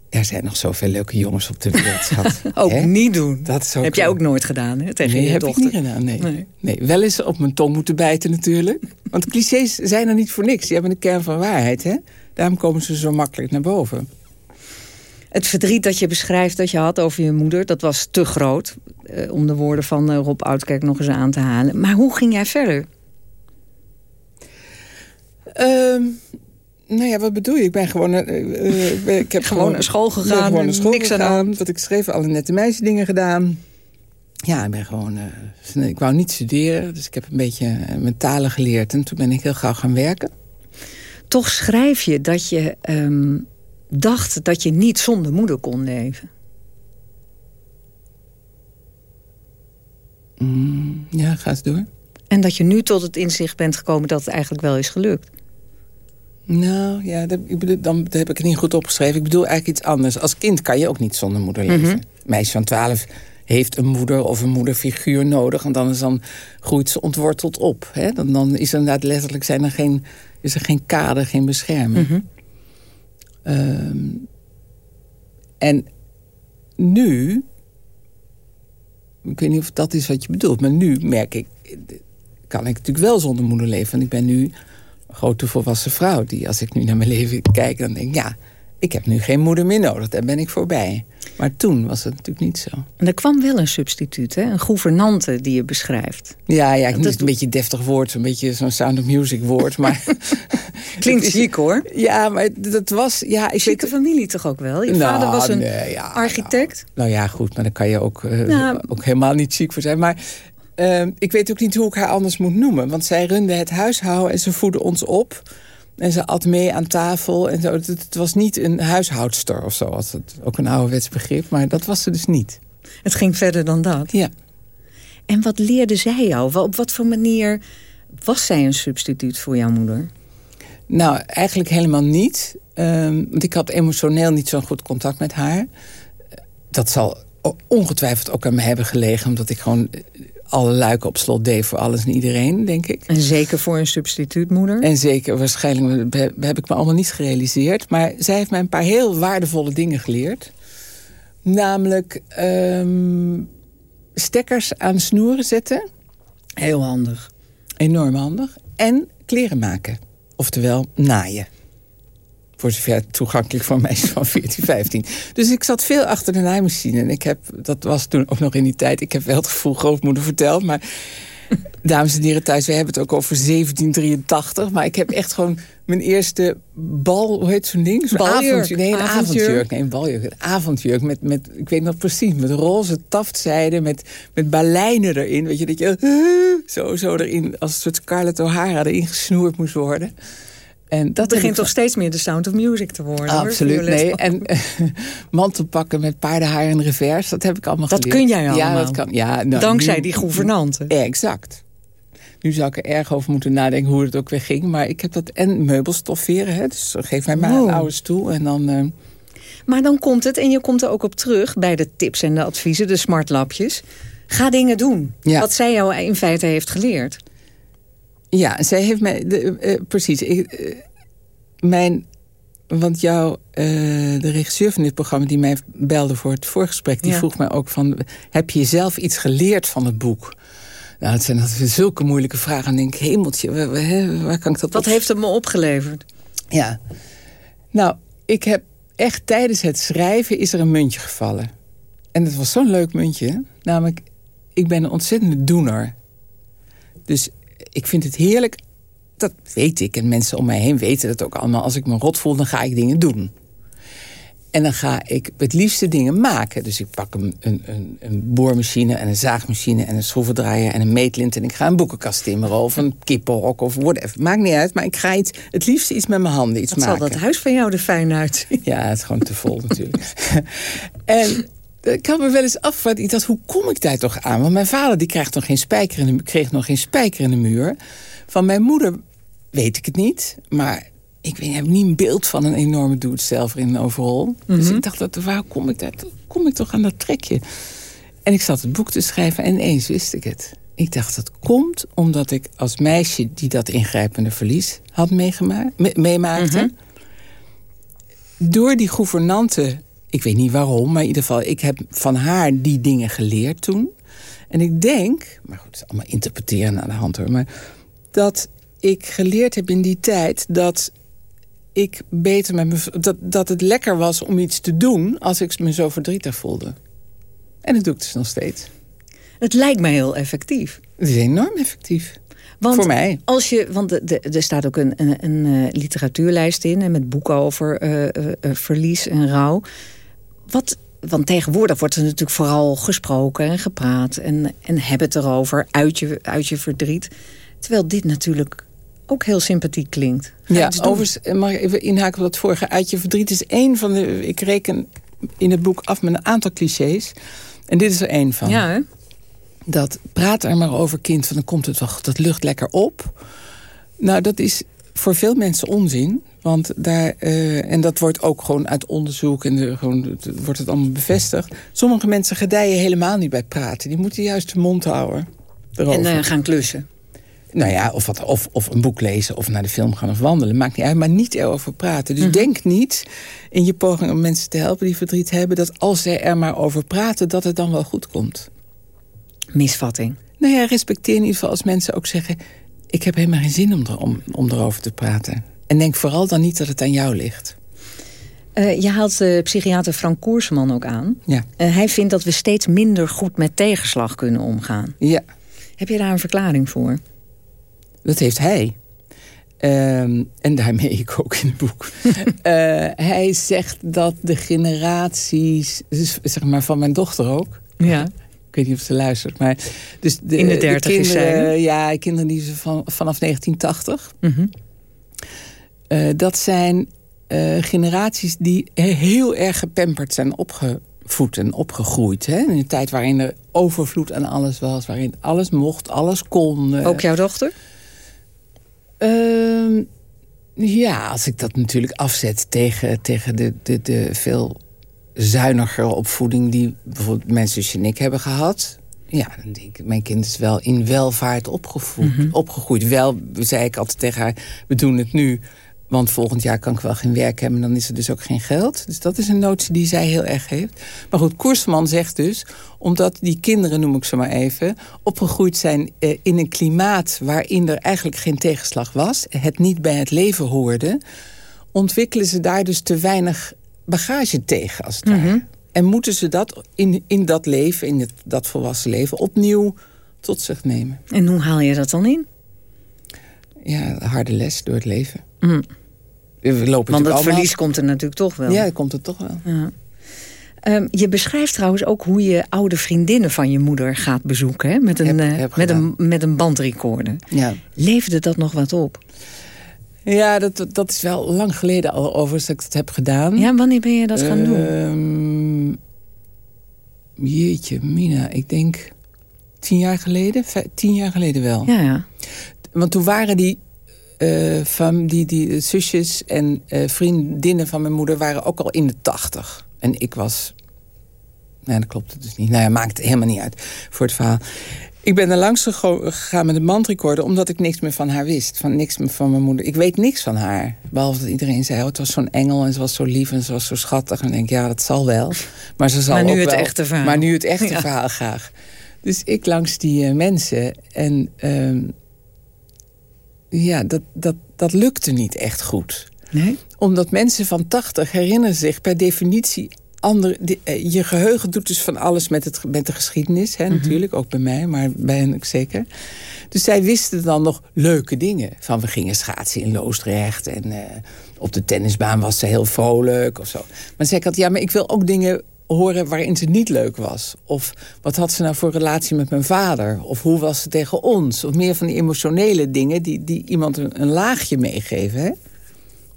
er zijn nog zoveel leuke jongens op de wereld, schat. ook niet doen. Dat heb jij ook nooit gedaan, hè, tegen nee, je heb dochter? ik niet gedaan, nee. nee. nee. Wel eens op mijn tong moeten bijten natuurlijk. Want clichés zijn er niet voor niks. Die hebben een kern van waarheid, hè. Daarom komen ze zo makkelijk naar boven. Het verdriet dat je beschrijft dat je had over je moeder... dat was te groot, eh, om de woorden van uh, Rob Oudkerk nog eens aan te halen. Maar hoe ging jij verder? Um, nou ja, wat bedoel je? Ik ben gewoon... Uh, ik heb gewoon naar school gegaan, gewoon naar school niks gegaan. Wat ik schreef, alle nette meisjesdingen gedaan. Ja, ik ben gewoon... ik wou niet studeren, dus ik heb een beetje mijn talen geleerd. En toen ben ik heel gauw gaan werken. Toch schrijf je dat je um, dacht dat je niet zonder moeder kon leven. Mm, ja, ga eens door. En dat je nu tot het inzicht bent gekomen dat het eigenlijk wel is gelukt. Nou, ja, dat, ik bedoel, dan heb ik het niet goed opgeschreven. Ik bedoel eigenlijk iets anders. Als kind kan je ook niet zonder moeder leven. Mm Meisje van twaalf heeft een moeder of een moederfiguur nodig. En dan, is dan groeit ze ontworteld op. Hè? Dan, dan is er inderdaad letterlijk zijn er geen is er geen kader, geen bescherming. Mhm. Ehm, en nu, ik weet niet of dat is wat je bedoelt... maar nu merk ik, kan ik natuurlijk wel zonder moeder leven. Want ik ben nu een grote volwassen vrouw... die als ik nu naar mijn leven kijk, dan denk ik... ja, ik heb nu geen moeder meer nodig, daar ben ik voorbij. Maar toen was het natuurlijk niet zo. En er kwam wel een substituut, hè? een gouvernante die je beschrijft. Ja, ja ik dat is een beetje een deftig woord, een beetje zo'n Sound of Music woord. Maar Klinkt ziek hoor. Ja, maar dat was... Ja, ik Zieke weet... familie toch ook wel? Je nou, vader was een ja, architect? Nou, nou, ja, goed, maar daar kan je ook, uh, ook helemaal niet ziek voor zijn. Maar uh, ik weet ook niet hoe ik haar anders moet noemen. Want zij runde het huishouden en ze voedde ons op... En ze at mee aan tafel. En zo. Het, was niet een huishoudster of zo. Was het ook een ouderwets begrip. Maar dat was ze dus niet. Het ging verder dan dat? Ja. En wat leerde zij jou? Op wat voor manier was zij een substituut voor jouw moeder? Nou, eigenlijk helemaal niet. Um, want ik had emotioneel niet zo'n goed contact met haar. Dat zal ongetwijfeld ook aan me hebben gelegen... omdat ik gewoon alle luiken op slot deed voor alles en iedereen, denk ik. En zeker voor een substituutmoeder? En zeker, waarschijnlijk heb ik me allemaal niet gerealiseerd. Maar zij heeft mij een paar heel waardevolle dingen geleerd. Namelijk um, stekkers aan snoeren zetten. Heel handig. Enorm handig. En kleren maken. Oftewel naaien. Voor zover toegankelijk voor meisjes van 14, 15. Dus ik zat veel achter de naaimachine. En ik heb, dat was toen ook nog in die tijd... ik heb wel het gevoel grootmoeder verteld, maar... Dames en heren thuis, we hebben het ook over 1783. Maar ik heb echt gewoon mijn eerste bal, hoe heet zo'n ding? Zo'n avondjurk. Nee, een avondjurk. Nee, een baljurk. Een avondjurk met, met, ik weet nog precies, met roze taftzijde, met, met baleinen erin. Weet je, dat je zo, zo erin, als een soort Scarlett O'Hara erin gesnoerd moest worden. En dat begint toch steeds meer de Sound of Music te worden. Absoluut, nee. En uh, mantelpakken met paardenhaar en revers, dat heb ik allemaal dat geleerd. kun jij allemaal? Ja, dat kan. Ja, nou, Dankzij die gouvernanten. Exact. Nu zou ik er erg over moeten nadenken hoe het ook weer ging. Maar ik heb dat en meubelstofferen. Hè, dus geef mij maar een oude stoel en dan... Uh... Maar dan komt het, en je komt er ook op terug... bij de tips en de adviezen, de smartlapjes. Ga dingen doen. Ja. Wat zij jou in feite heeft geleerd. Ja, zij heeft mij... De, uh, precies. Ik, uh, mijn... Want jou, uh, de regisseur van dit programma... die mij belde voor het voorgesprek... die ja. vroeg mij ook van... heb je zelf iets geleerd van het boek? Nou, het zijn zulke moeilijke vragen. En denk hemeltje, waar, waar, kan ik dat Wat heeft het me opgeleverd? Ja. Nou, ik heb echt tijdens het schrijven... is er een muntje gevallen. En dat was zo'n leuk muntje. Namelijk, ik ben een ontzettende doener. Dus ik vind het heerlijk. Dat weet ik. En mensen om mij heen weten dat ook allemaal. Als ik me rot voel, dan ga ik dingen doen. En dan ga ik het liefste dingen maken. Dus ik pak een, een, een, boormachine en een zaagmachine... en een schroevendraaier en een meetlint... en ik ga een boekenkast timmeren of een kippenhok of whatever. Maakt niet uit, maar ik ga iets, het liefste iets met mijn handen iets maken. zal dat huis van jou er fijn uitzien? Ja, het is gewoon te vol natuurlijk. en ik had me wel eens afgevraagd, ik dacht, hoe kom ik daar toch aan? Want mijn vader die krijgt nog geen spijker in de, kreeg nog geen spijker in de muur. Van mijn moeder weet ik het niet, maar ik weet, heb niet een beeld van een enorme doe-het-zelf in een overal. Mm -hmm. Dus ik dacht, dat, waar kom ik daar? Kom ik toch aan dat trekje? En ik zat het boek te schrijven en ineens wist ik het. Ik dacht, dat komt omdat ik als meisje die dat ingrijpende verlies had meegemaakt, me, meemaakte... Mm -hmm. door die gouvernante ik weet niet waarom, maar in ieder geval... ik heb van haar die dingen geleerd toen. En ik denk, maar goed, het is allemaal interpreteren aan de hand hoor... maar dat ik geleerd heb in die tijd dat ik beter met me... Dat, dat het lekker was om iets te doen als ik me zo verdrietig voelde. En dat doe ik dus nog steeds. Het lijkt mij heel effectief. Het is enorm effectief. Want Voor mij. Als je, want er staat ook een, een, een uh, literatuurlijst in... met boeken over uh, uh, verlies en rouw. Wat, want tegenwoordig wordt er natuurlijk vooral gesproken en gepraat... en, en hebben het erover, uit je, uit je verdriet. Terwijl dit natuurlijk ook heel sympathiek klinkt. Ga ja, overigens mag ik even inhaken op dat vorige. Uit je verdriet is één van de... Ik reken in het boek af met een aantal clichés. En dit is er één van. Ja, hè? Dat praat er maar over kind, van dan komt het toch, dat lucht lekker op. Nou, dat is voor veel mensen onzin. Want daar, uh, en dat wordt ook gewoon uit onderzoek en de, gewoon, wordt het allemaal bevestigd. Sommige mensen gedijen helemaal niet bij praten. Die moeten juist de mond houden. Erover. En uh, gaan klussen. Nou ja, of, wat, of, of een boek lezen of naar de film gaan of wandelen. Maakt niet uit, maar niet erover praten. Dus mm -hmm. denk niet in je poging om mensen te helpen die verdriet hebben... dat als zij er maar over praten, dat het dan wel goed komt. Misvatting. Nou ja, respecteer in ieder geval als mensen ook zeggen... ik heb helemaal geen zin om, er, om, om erover te praten. En denk vooral dan niet dat het aan jou ligt. Uh, je haalt de psychiater Frank Koersman ook aan. Ja. Uh, hij vindt dat we steeds minder goed met tegenslag kunnen omgaan. Ja. Heb je daar een verklaring voor? Dat heeft hij. Um, en daarmee ik ook in het boek. uh, hij zegt dat de generaties, dus zeg maar van mijn dochter ook. Ja. Ik weet niet of ze luistert, maar... Dus de, in de dertig de kinderen, Ja, kinderen die ze van, vanaf 1980. Mm -hmm. Uh, dat zijn uh, generaties die heel erg gepamperd zijn opgevoed en opgegroeid. Hè? In een tijd waarin er overvloed aan alles was. Waarin alles mocht, alles kon. Uh, ook jouw dochter? Uh, ja, als ik dat natuurlijk afzet tegen, tegen de, de, de veel zuiniger opvoeding... die bijvoorbeeld mijn zusje en ik hebben gehad... Ja, dan denk ik, mijn kind is wel in welvaart opgevoed, Mhm. mm -hmm. opgegroeid. Wel, zei ik altijd tegen haar, we doen het nu... want volgend jaar kan ik wel geen werk hebben... dan is er dus ook geen geld. Dus dat is een notie die zij heel erg heeft. Maar goed, Koersman zegt dus... omdat die kinderen, noem ik ze maar even... opgegroeid zijn eh, in een klimaat... waarin er eigenlijk geen tegenslag was... het niet bij het leven hoorde... ontwikkelen ze daar dus te weinig bagage tegen, als het Mhm. ware. En moeten ze dat in, in dat leven, in het, dat volwassen leven... opnieuw tot zich nemen. En hoe haal je dat dan in? Ja, harde les door het leven. Mm. We lopen Want het allemaal- verlies komt er natuurlijk toch wel. Ja, dat komt het toch wel. Ja. Ehm, je beschrijft trouwens ook hoe je oude vriendinnen van je moeder gaat bezoeken. Hè? Met, een, Heb- eh, met, een, met een bandrecorder. Ja, Leefde dat nog wat op? ja dat, dat is wel lang geleden al over dat ik dat heb gedaan. Ja, wanneer ben je dat gaan doen? Ehm, jeetje, Mina, ik denk tien jaar geleden. Tien jaar geleden wel. Ja, ja. Want toen waren die, eh, van die, die zusjes en eh, vriendinnen van mijn moeder... waren ook al in de tachtig. En ik was... Nee, dat klopt het dus niet. Nou ja, maakt helemaal niet uit voor het verhaal. Ik ben er langs gegaan met een bandrecorder... omdat ik niks meer van haar wist. Van niks meer van mijn moeder. Ik weet niks van haar. Behalve dat iedereen zei, oh, het was zo'n engel... en ze was zo lief en ze was zo schattig. En ik denk, ja, dat zal wel. Maar, ze zal Maar nu ook het wel- echte verhaal. Maar nu het echte Ja. verhaal graag. Dus ik langs die eh, mensen. En ehm, ja, dat, dat, dat lukte niet echt goed. Nee? Omdat mensen van 80 herinneren zich per definitie... Eh, je geheugen doet dus van alles met, het, met de geschiedenis. Hè, Natuurlijk, ook bij mij, maar bij hen ook zeker. Dus zij wisten dan nog leuke dingen. Van we gingen schaatsen in Loosdrecht. En eh, op de tennisbaan was ze heel vrolijk of zo. Maar zei ik altijd, ja, maar ik wil ook dingen horen waarin ze niet leuk was. Of wat had ze nou voor relatie met mijn vader? Of hoe was ze tegen ons? Of meer van die emotionele dingen die, die iemand een, een laagje meegeven. Hè?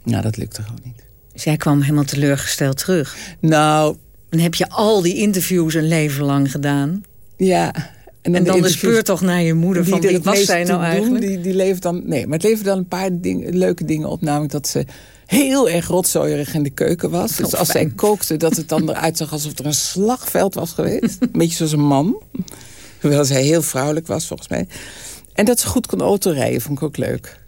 Nou, dat lukte gewoon niet. Dus jij kwam helemaal teleurgesteld terug. Nou, Dan heb je al die interviews een leven lang gedaan. ja. En dan de interviews speurtocht naar je moeder van wie het was zij nou toe eigenlijk? Doen, die, die levert dan, nee, maar het levert dan een paar ding, leuke dingen op. Namelijk dat ze heel erg rotzooierig in de keuken was. Dus als zij kookte, dat het dan eruit zag alsof er een slagveld was geweest. een beetje zoals een man. Hoewel zij heel vrouwelijk was, volgens mij. En dat ze goed kon autorijden, vond ik ook leuk.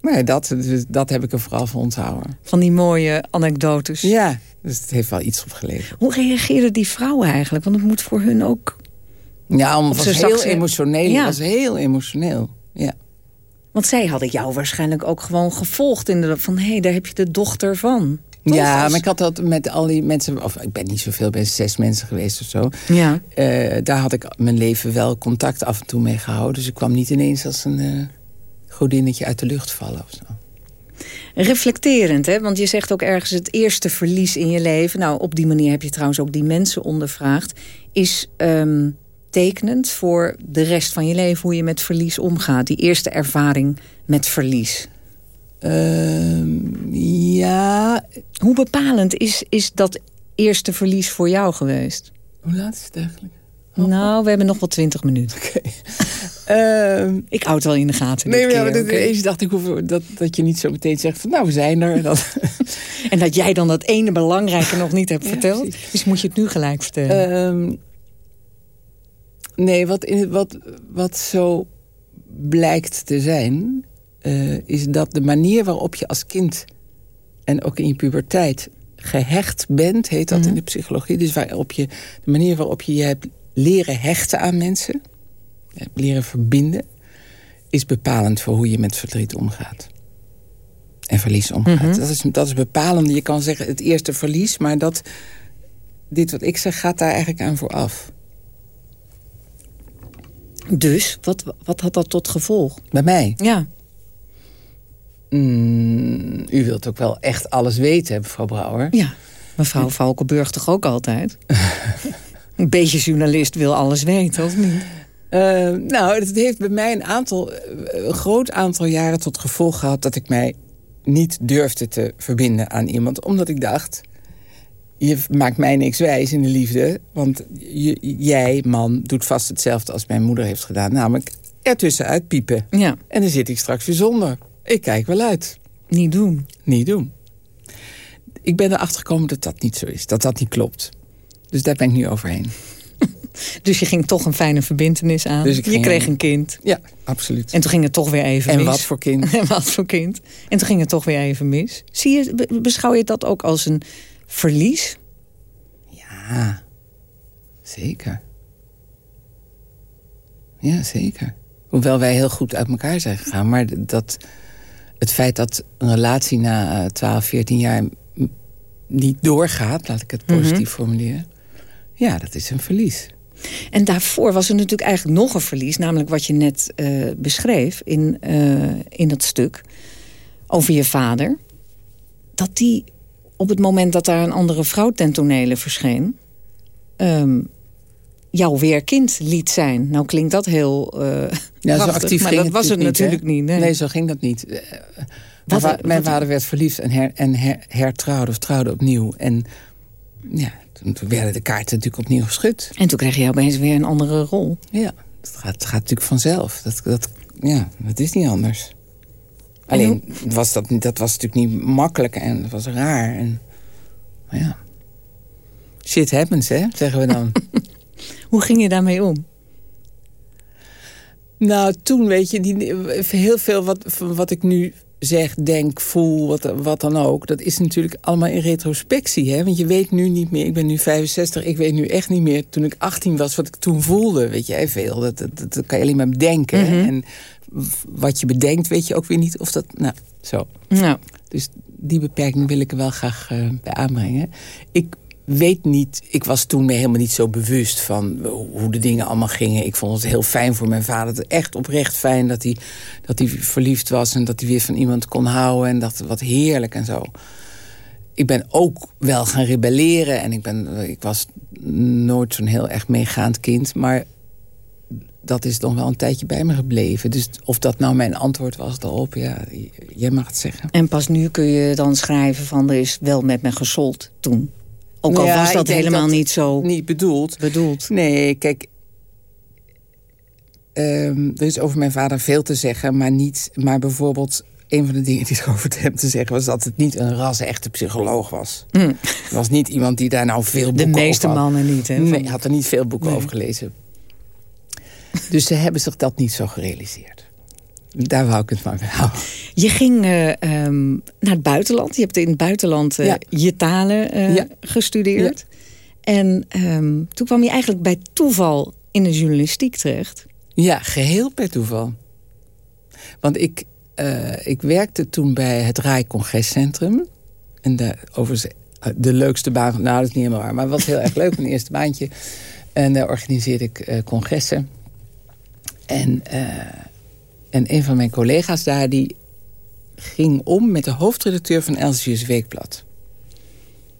Maar ja, dat, dat heb ik er vooral van onthouden. Van die mooie anekdotes. Ja, dus het heeft wel iets opgeleverd. Hoe reageerden die vrouwen eigenlijk? Want het moet voor hun ook... Ja, om, Of het ze was heel emotioneel. Ja. Was heel emotioneel, ja. Want zij hadden jou waarschijnlijk ook gewoon gevolgd. In de, van, hé, hey, daar heb je de dochter van. Toch? Ja, maar ik had dat met al die mensen... Of ik ben niet zoveel, ben zes mensen geweest of zo. Ja. Eh, daar had ik mijn leven wel contact af en toe mee gehouden. Dus ik kwam niet ineens als een eh, godinnetje uit de lucht vallen of zo. Reflecterend, hè? want je zegt ook ergens het eerste verlies in je leven. Nou, op die manier heb je trouwens ook die mensen ondervraagd. Is ehm, tekenend voor de rest van je leven hoe je met verlies omgaat. Die eerste ervaring met verlies. Ehm, ja, Hoe bepalend is, is dat eerste verlies voor jou geweest? hoe laat is het eigenlijk? Nou, we hebben nog wel twintig minuten. Oké. Ehm, Ik houd wel in de gaten nee, maar ja, keer, maar dit- oké? eens dacht ik hoef, dat, dat je niet zo meteen zegt van nou, we zijn er. Dat, En dat jij dan dat ene belangrijke nog niet hebt Ja, verteld. precies. Dus moet je het nu gelijk vertellen. Ehm, nee, wat, in, wat, wat zo blijkt te zijn... eh, is dat de manier waarop je als kind... en ook in je puberteit gehecht bent, heet dat in de psychologie. Dus waarop je, de manier waarop je je hebt leren hechten aan mensen... hebt leren verbinden... is bepalend voor hoe je met verdriet omgaat. en verlies omgaat. Mhm. dat, is, dat is bepalend. Je kan zeggen het eerste verlies, maar dat, dit wat ik zeg gaat daar eigenlijk aan vooraf. Dus, wat, wat had dat tot gevolg? Bij mij? Ja. Mm, u wilt ook wel echt alles weten, mevrouw Brouwer. Ja, mevrouw Valkenburg toch ook altijd? een beetje journalist wil alles weten, of niet? Uh, nou, het heeft bij mij een, aantal, een groot aantal jaren tot gevolg gehad... dat ik mij niet durfde te verbinden aan iemand. Omdat ik dacht, je maakt mij niks wijs in de liefde. Want jij, man, doet vast hetzelfde als mijn moeder heeft gedaan. Namelijk ertussen uitpiepen. Ja. En dan zit ik straks weer zonder. Ik kijk wel uit. Niet doen. Niet doen. Ik ben erachter gekomen dat dat niet zo is. Dat dat niet klopt. Dus daar ben ik nu overheen. Dus je ging toch een fijne verbindenis aan. Dus je kreeg een kind. Ja, absoluut. En toen ging het toch weer even en mis. En wat voor kind. en wat voor kind. En toen ging het toch weer even mis. Zie je, beschouw je dat ook als een verlies? Ja, zeker. Ja, zeker. Hoewel wij heel goed uit elkaar zijn gegaan. Maar dat, het feit dat een relatie na 12, 14 jaar niet doorgaat... laat ik het positief mhm. formuleren... ja, dat is een verlies. En daarvoor was er natuurlijk eigenlijk nog een verlies... namelijk wat je net uh, beschreef in, uh, in dat stuk over je vader. Dat die op het moment dat daar een andere vrouw ten tonele verscheen... Um, jouw weer kind liet zijn. Nou klinkt dat heel uh, ja, zo actief maar dat was het natuurlijk niet. nee. nee. zo ging dat niet. Uh, wat, mijn, mijn vader werd verliefd en, her, en her, hertrouwde of trouwde opnieuw. En ja, toen werden de kaarten natuurlijk opnieuw geschud. En toen kreeg je opeens weer een andere rol. Ja, dat gaat, dat gaat natuurlijk vanzelf. Dat, dat, ja, dat is niet anders. Alleen was dat, dat was natuurlijk niet makkelijk en dat was raar. En, maar ja, shit happens, hè, zeggen we dan. Hoe ging je daarmee om? Nou, toen, weet je, die, heel veel wat, wat ik nu zeg, denk, voel, wat, wat dan ook... dat is natuurlijk allemaal in retrospectie. Hè? Want je weet nu niet meer, ik ben nu 65... ik weet nu echt niet meer, toen ik 18 was, wat ik toen voelde. Weet je, veel. Dat, dat, dat kan je alleen maar bedenken. Mhm. En wat je bedenkt, weet je ook weer niet of dat... Nou, zo. Nou. Dus die beperking wil ik er wel graag uh, bij aanbrengen. Ik weet niet, ik was toen me helemaal niet zo bewust van hoe de dingen allemaal gingen. Ik vond het heel fijn voor mijn vader. Echt oprecht fijn dat hij, dat hij verliefd was en dat hij weer van iemand kon houden. En dat wat heerlijk en zo. Ik ben ook wel gaan rebelleren en ik, ben, ik was nooit zo'n heel erg meegaand kind. Maar dat is nog wel een tijdje bij me gebleven. Dus of dat nou mijn antwoord was daarop, ja, jij mag het zeggen. En pas nu kun je dan schrijven van er is wel met me gesold toen. Ook al was dat helemaal niet zo niet bedoeld. bedoeld. Nee, kijk, um, er is over mijn vader veel te zeggen, maar niet. Maar bijvoorbeeld, een van de dingen die ik over hem te zeggen was dat het niet een ras-echte psycholoog was. Hm. Het was niet iemand die daar nou veel boeken De meeste mannen niet, hè? Nee, had er niet veel boeken over gelezen. Dus ze hebben zich dat niet zo gerealiseerd. Daar wou ik het maar bij houden. Je ging uh, um, naar het buitenland. Je hebt in het buitenland uh, je talen uh, ja. gestudeerd. Ja. En um, toen kwam je eigenlijk bij toeval in de journalistiek terecht. Ja, geheel per toeval. Want ik, ik werkte toen bij het RAI Congrescentrum. En de, overigens de leukste baan... Nou, dat is niet helemaal waar. Maar het was heel erg leuk, mijn eerste baantje. En daar organiseerde ik congressen. En en een van mijn collega's daar... die ging om met de hoofdredacteur van Elsie's Weekblad.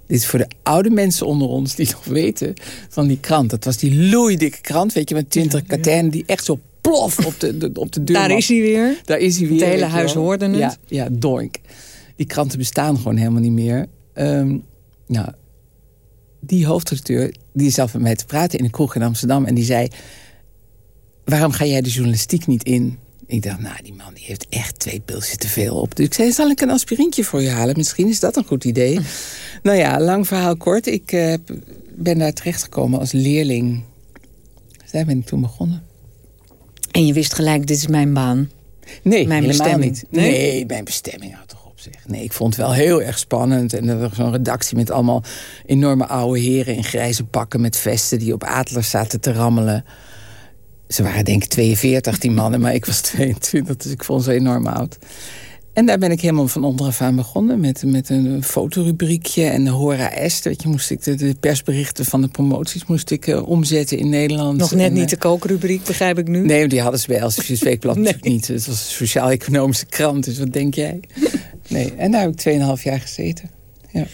Dit is voor de oude mensen onder ons die nog weten van die krant. Dat was die loeidikke krant, weet je, met twintig ja, katijnen... die echt zo plof op de, op de deur Daar is hij weer. Daar is hij weer. Het hele huis hoorde het. Ja, ja, doink. Die kranten bestaan gewoon helemaal niet meer. Um, nou, die hoofdredacteur, die is zelf met mij te praten in een kroeg in Amsterdam... en die zei, waarom ga jij de journalistiek niet in... Ik dacht, nou, die man die heeft echt twee pilsjes te veel op. Dus ik zei, zal ik een aspirintje voor je halen? Misschien is dat een goed idee. nou ja, lang verhaal kort. Ik uh, ben daar terechtgekomen als leerling. Dus daar ben ik toen begonnen. En je wist gelijk, dit is mijn baan? Nee, mijn bestemming. niet. Nee? nee, mijn bestemming had toch op zich. Nee, ik vond het wel heel erg spannend. En er was zo'n redactie met allemaal enorme oude heren... in grijze pakken met vesten die op adlers zaten te rammelen... Ze waren denk ik 42, die mannen, maar ik was 22, dus ik vond ze enorm oud. En daar ben ik helemaal van onderaf aan begonnen. Met, met een fotorubriekje en de Hora Est. Weet je, moest ik de, de persberichten van de promoties moest ik, uh, omzetten in Nederland. Nog net en, niet de kookrubriek, begrijp ik nu. Nee, die hadden ze bij Elsevier's Weekblad nee. natuurlijk niet. Het was een sociaal-economische krant, dus wat denk jij? Nee, en daar heb ik 2,5 jaar gezeten. Ja.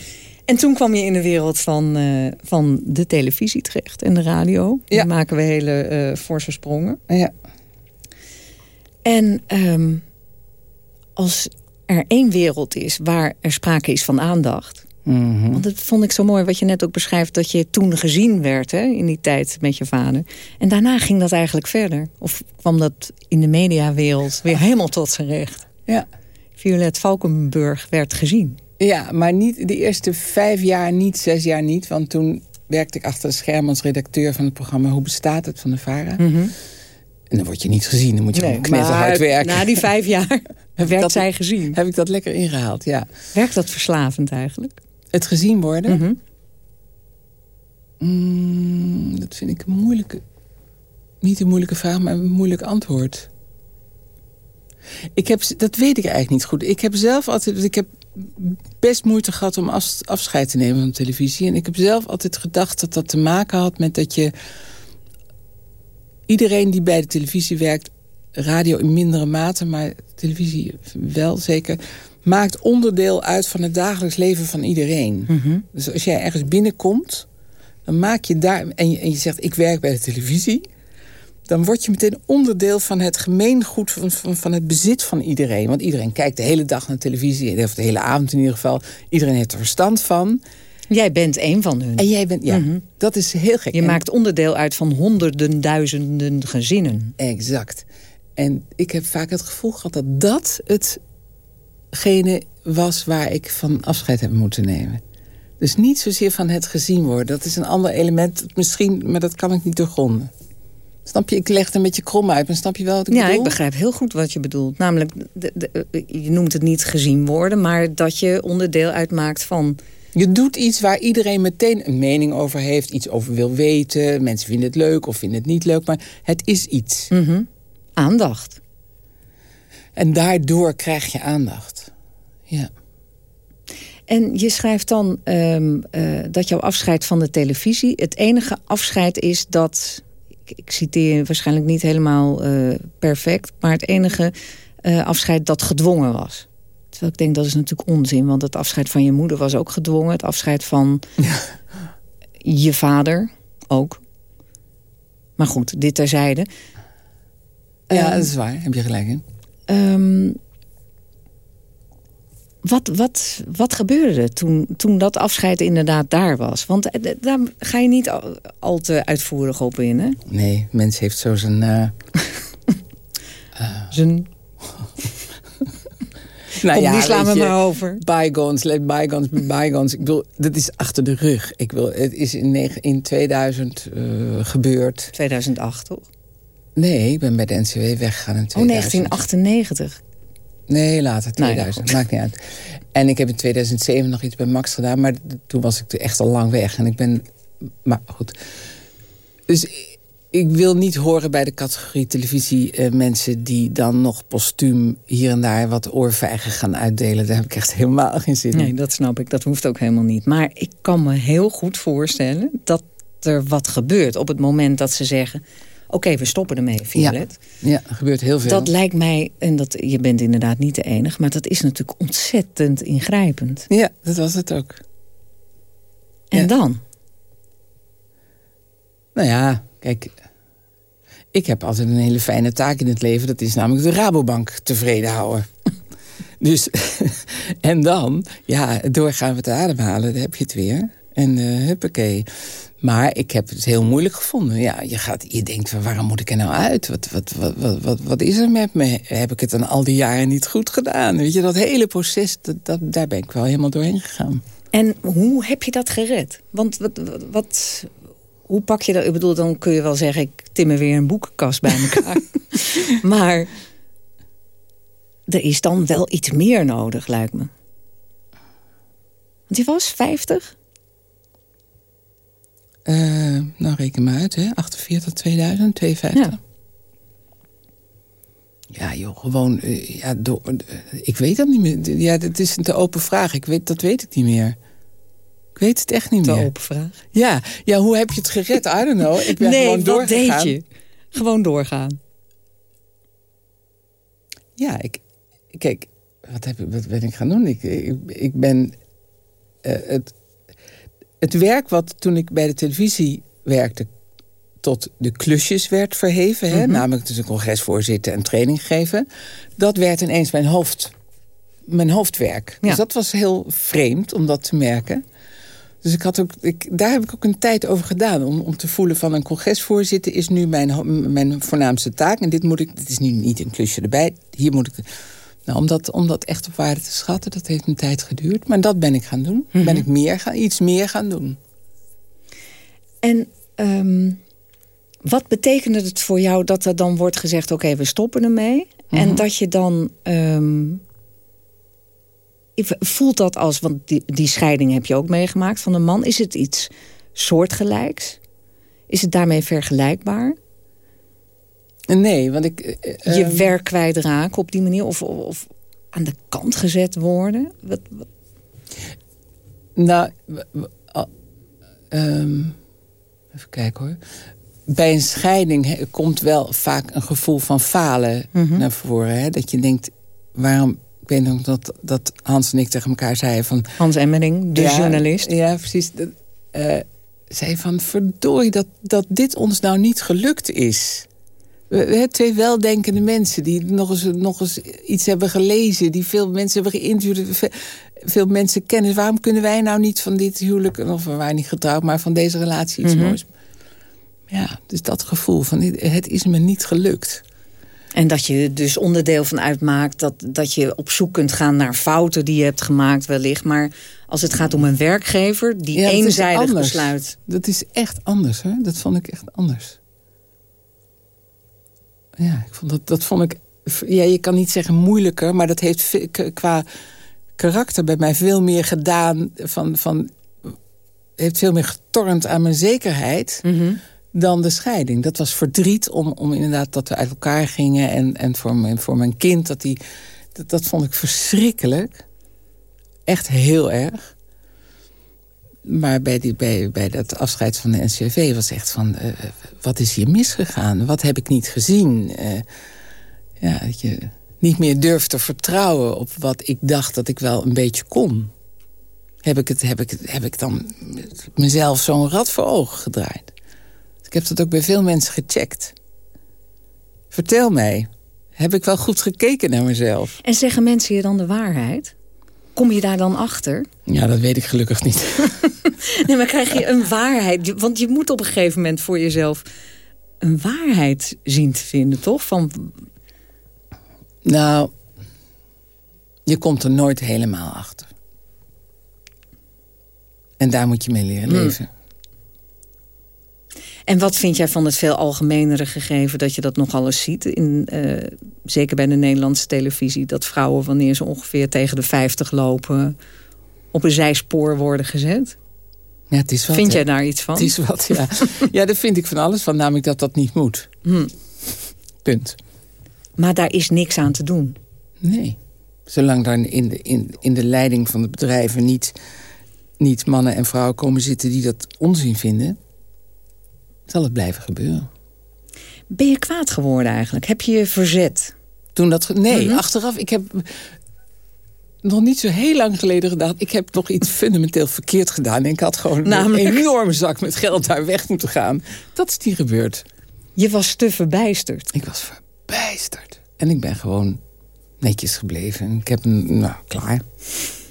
En toen kwam je in de wereld van, uh, van de televisie terecht en de radio. Ja. Dan maken we hele uh, forse sprongen. Ja. En um, als er één wereld is waar er sprake is van aandacht... Mm -hmm. Want dat vond ik zo mooi wat je net ook beschrijft... dat je toen gezien werd hè, in die tijd met je vader. En daarna ging dat eigenlijk verder. Of kwam dat in de mediawereld weer helemaal tot zijn recht. Ja. Violet Valkenburg werd gezien. Ja, maar niet de eerste vijf jaar niet, zes jaar niet. Want toen werkte ik achter de scherm als redacteur van het programma... Hoe bestaat het van de VARA? Mm -hmm. En dan word je niet gezien, dan moet je nee, gewoon knetterhard werken. Na die vijf jaar werd dat, zij gezien. Heb ik dat lekker ingehaald, ja. Werkt dat verslavend eigenlijk? Het gezien worden? Mm -hmm. mm, dat vind ik een moeilijke... Niet een moeilijke vraag, maar een moeilijk antwoord. Ik heb, dat weet ik eigenlijk niet goed. Ik heb zelf altijd... Ik heb best moeite gehad om af, afscheid te nemen van televisie. En ik heb zelf altijd gedacht dat dat te maken had met dat je... Iedereen die bij de televisie werkt, radio in mindere mate... maar televisie wel zeker, maakt onderdeel uit van het dagelijks leven van iedereen. Mm -hmm. Dus als jij ergens binnenkomt, dan maak je daar... En je, en je zegt, ik werk bij de televisie dan word je meteen onderdeel van het gemeengoed van, van, van, het bezit van iedereen. Want iedereen kijkt de hele dag naar televisie, of de hele avond in ieder geval. Iedereen heeft er verstand van. Jij bent een van hun. En jij bent, ja, mm -hmm. dat is heel gek. Je en maakt onderdeel uit van honderden, duizenden gezinnen. Exact. En ik heb vaak het gevoel gehad dat dat hetgene was waar ik van afscheid heb moeten nemen. Dus niet zozeer van het gezien worden. Dat is een ander element, misschien, maar dat kan ik niet doorgronden. Snap je? Ik leg het een beetje krom uit, maar snap je wel wat ik ja, bedoel? Ja, ik begrijp heel goed wat je bedoelt. Namelijk, de, de, je noemt het niet gezien worden... maar dat je onderdeel uitmaakt van... Je doet iets waar iedereen meteen een mening over heeft. Iets over wil weten. Mensen vinden het leuk of vinden het niet leuk. Maar het is iets. Mm -hmm. Aandacht. En daardoor krijg je aandacht. Ja. En je schrijft dan um, uh, dat jouw afscheid van de televisie... het enige afscheid is dat ik citeer waarschijnlijk niet helemaal uh, perfect... maar het enige uh, afscheid dat gedwongen was. Terwijl ik denk, dat is natuurlijk onzin. Want het afscheid van je moeder was ook gedwongen. Het afscheid van ja. je vader ook. Maar goed, dit terzijde. Ja, um, dat is waar. Heb je gelijk in. Um, wat, wat, wat gebeurde er toen, toen dat afscheid inderdaad daar was? Want daar ga je niet al, al te uitvoerig op in, hè? Nee, mens heeft zo zijn... Uh, uh, zijn... nou Kom, ja, die slaan we je, maar over. Bygones, let bygones be bygones. Ik bedoel, dat is achter de rug. Ik wil, het is in, in 2000 uh, gebeurd. 2008, toch? Nee, ik ben bij de NCW weggegaan in 2000. Oh, 1998. Nee, later, 2000. Nou ja, Maakt niet uit. En ik heb in 2007 nog iets bij Max gedaan. Maar toen was ik echt al lang weg. En ik ben... Maar goed. Dus ik wil niet horen bij de categorie televisie... Uh, mensen die dan nog postuum hier en daar wat oorvijgen gaan uitdelen. Daar heb ik echt helemaal geen zin in. Nee, dat snap ik. Dat hoeft ook helemaal niet. Maar ik kan me heel goed voorstellen dat er wat gebeurt... op het moment dat ze zeggen... Oké, okay, we stoppen ermee, Violet. Ja, ja, er gebeurt heel veel. Dat lijkt mij, en dat, je bent inderdaad niet de enige... maar dat is natuurlijk ontzettend ingrijpend. Ja, dat was het ook. En ja. dan? Nou ja, kijk... Ik heb altijd een hele fijne taak in het leven. Dat is namelijk de Rabobank tevreden houden. dus, en dan, ja, doorgaan we te ademhalen, dan heb je het weer. En uh, huppakee. Maar ik heb het heel moeilijk gevonden. Ja, je, gaat, je denkt, van, waarom moet ik er nou uit? Wat, wat, wat, wat, wat, wat is er met me? Heb ik het dan al die jaren niet goed gedaan? Weet je, dat hele proces, dat, dat, daar ben ik wel helemaal doorheen gegaan. En hoe heb je dat gered? Want wat, wat, wat, hoe pak je dat? Ik bedoel, dan kun je wel zeggen... ik timmer weer een boekenkast bij elkaar. maar er is dan wel iets meer nodig, lijkt me. Want je was 50? Uh, nou, reken maar uit, hè. 48, 2000, 52. Ja. Ja, joh, gewoon... Uh, ja, door, uh, ik weet dat niet meer. Ja, dat is een te open vraag. Ik weet, dat weet ik niet meer. Ik weet het echt niet te meer. Te open vraag? Ja, ja, hoe heb je het gered? I don't know. Ik ben nee, gewoon doorgegaan. wat deed je? Gewoon doorgaan. Ja, ik... Kijk, wat, heb, wat ben ik gaan doen? Ik, ik, ik ben... Uh, het, het werk wat toen ik bij de televisie werkte tot de klusjes werd verheven. Hè? Mm -hmm. Namelijk dus een congresvoorzitter en training geven. Dat werd ineens mijn, hoofd, mijn hoofdwerk. Ja. Dus dat was heel vreemd om dat te merken. Dus ik had ook, ik, daar heb ik ook een tijd over gedaan. Om, om te voelen van een congresvoorzitter is nu mijn, mijn voornaamste taak. En dit moet ik, dit is nu niet een klusje erbij. Hier moet ik... Nou, om, dat, om dat echt op waarde te schatten, dat heeft een tijd geduurd. Maar dat ben ik gaan doen. Mm -hmm. Ben ik meer gaan, iets meer gaan doen. En... Um... Wat betekende het voor jou dat er dan wordt gezegd... oké, okay, we stoppen ermee. Mm -hmm. En dat je dan... Um, voelt dat als... want die, die scheiding heb je ook meegemaakt van een man. Is het iets soortgelijks? Is het daarmee vergelijkbaar? Nee, want ik... Uh, je werk kwijtraken op die manier? Of, of, aan de kant gezet worden? Wat, wat? Nou... Um, even kijken hoor bij een scheiding he, komt wel vaak een gevoel van falen mm -hmm. naar voren. Hè? Dat je denkt, waarom... Ik weet nog dat, dat Hans en ik tegen elkaar zeiden van... Hans Emmering, de ja, journalist. Ja, precies. Uh, zei van, verdorie dat, dat dit ons nou niet gelukt is. We, we twee weldenkende mensen die nog eens, nog eens iets hebben gelezen... die veel mensen hebben geïnterviewd, veel, veel mensen kennen. Waarom kunnen wij nou niet van dit huwelijk... of we waren niet getrouwd, maar van deze relatie iets mm -hmm. moois... Ja, dus dat gevoel van het is me niet gelukt. En dat je dus onderdeel van uitmaakt... Dat, dat je op zoek kunt gaan naar fouten die je hebt gemaakt wellicht. Maar als het gaat om een werkgever die ja, eenzijdig besluit... Dat is echt anders, hè? Dat vond ik echt anders. Ja, ik vond dat, dat vond ik... Ja, je kan niet zeggen moeilijker, maar dat heeft qua karakter bij mij veel meer gedaan. Van, van, heeft veel meer getornd aan mijn zekerheid... Mm -hmm dan de scheiding. Dat was verdriet om, om inderdaad dat we uit elkaar gingen. En, en voor, mijn, voor mijn kind, dat, die, dat, dat vond ik verschrikkelijk. Echt heel erg. Maar bij, die, bij, dat afscheid van de NCV was echt van... Uh, wat is hier misgegaan? Wat heb ik niet gezien? Uh, ja, dat je niet meer durft te vertrouwen op wat ik dacht dat ik wel een beetje kon. Heb ik, het, heb ik, heb ik dan mezelf zo'n rad voor ogen gedraaid? Ik heb dat ook bij veel mensen gecheckt. Vertel mij, heb ik wel goed gekeken naar mezelf? En zeggen mensen je dan de waarheid? Kom je daar dan achter? Ja, dat weet ik gelukkig niet. nee, maar krijg je een waarheid? Want je moet op een gegeven moment voor jezelf een waarheid zien te vinden, toch? Van... Nou, je komt er nooit helemaal achter. En daar moet je mee leren leven. Hmm. En wat vind jij van het veel algemenere gegeven... dat je dat nogal eens ziet, in, uh, zeker bij de Nederlandse televisie... dat vrouwen wanneer ze ongeveer tegen de 50 lopen... op een zijspoor worden gezet? Ja, het is wat, vind jij daar iets van? Het is wat, ja. ja, daar vind ik van alles van. Namelijk dat dat niet moet. Hm. Punt. Maar daar is niks aan te doen? Nee. Zolang daar in de, in, in de leiding van de bedrijven niet, niet mannen en vrouwen komen zitten... die dat onzin vinden zal het blijven gebeuren. Ben je kwaad geworden eigenlijk? Heb je je verzet? Toen dat... Nee, mm -hmm. achteraf. Ik heb nog niet zo heel lang geleden gedaan. Ik heb nog iets fundamenteel verkeerd gedaan. En ik had gewoon Namelijk... een enorme zak met geld daar weg moeten gaan. Dat is niet gebeurd. Je was te verbijsterd. Ik was verbijsterd. En ik ben gewoon netjes gebleven. Ik heb een... Nou, klaar.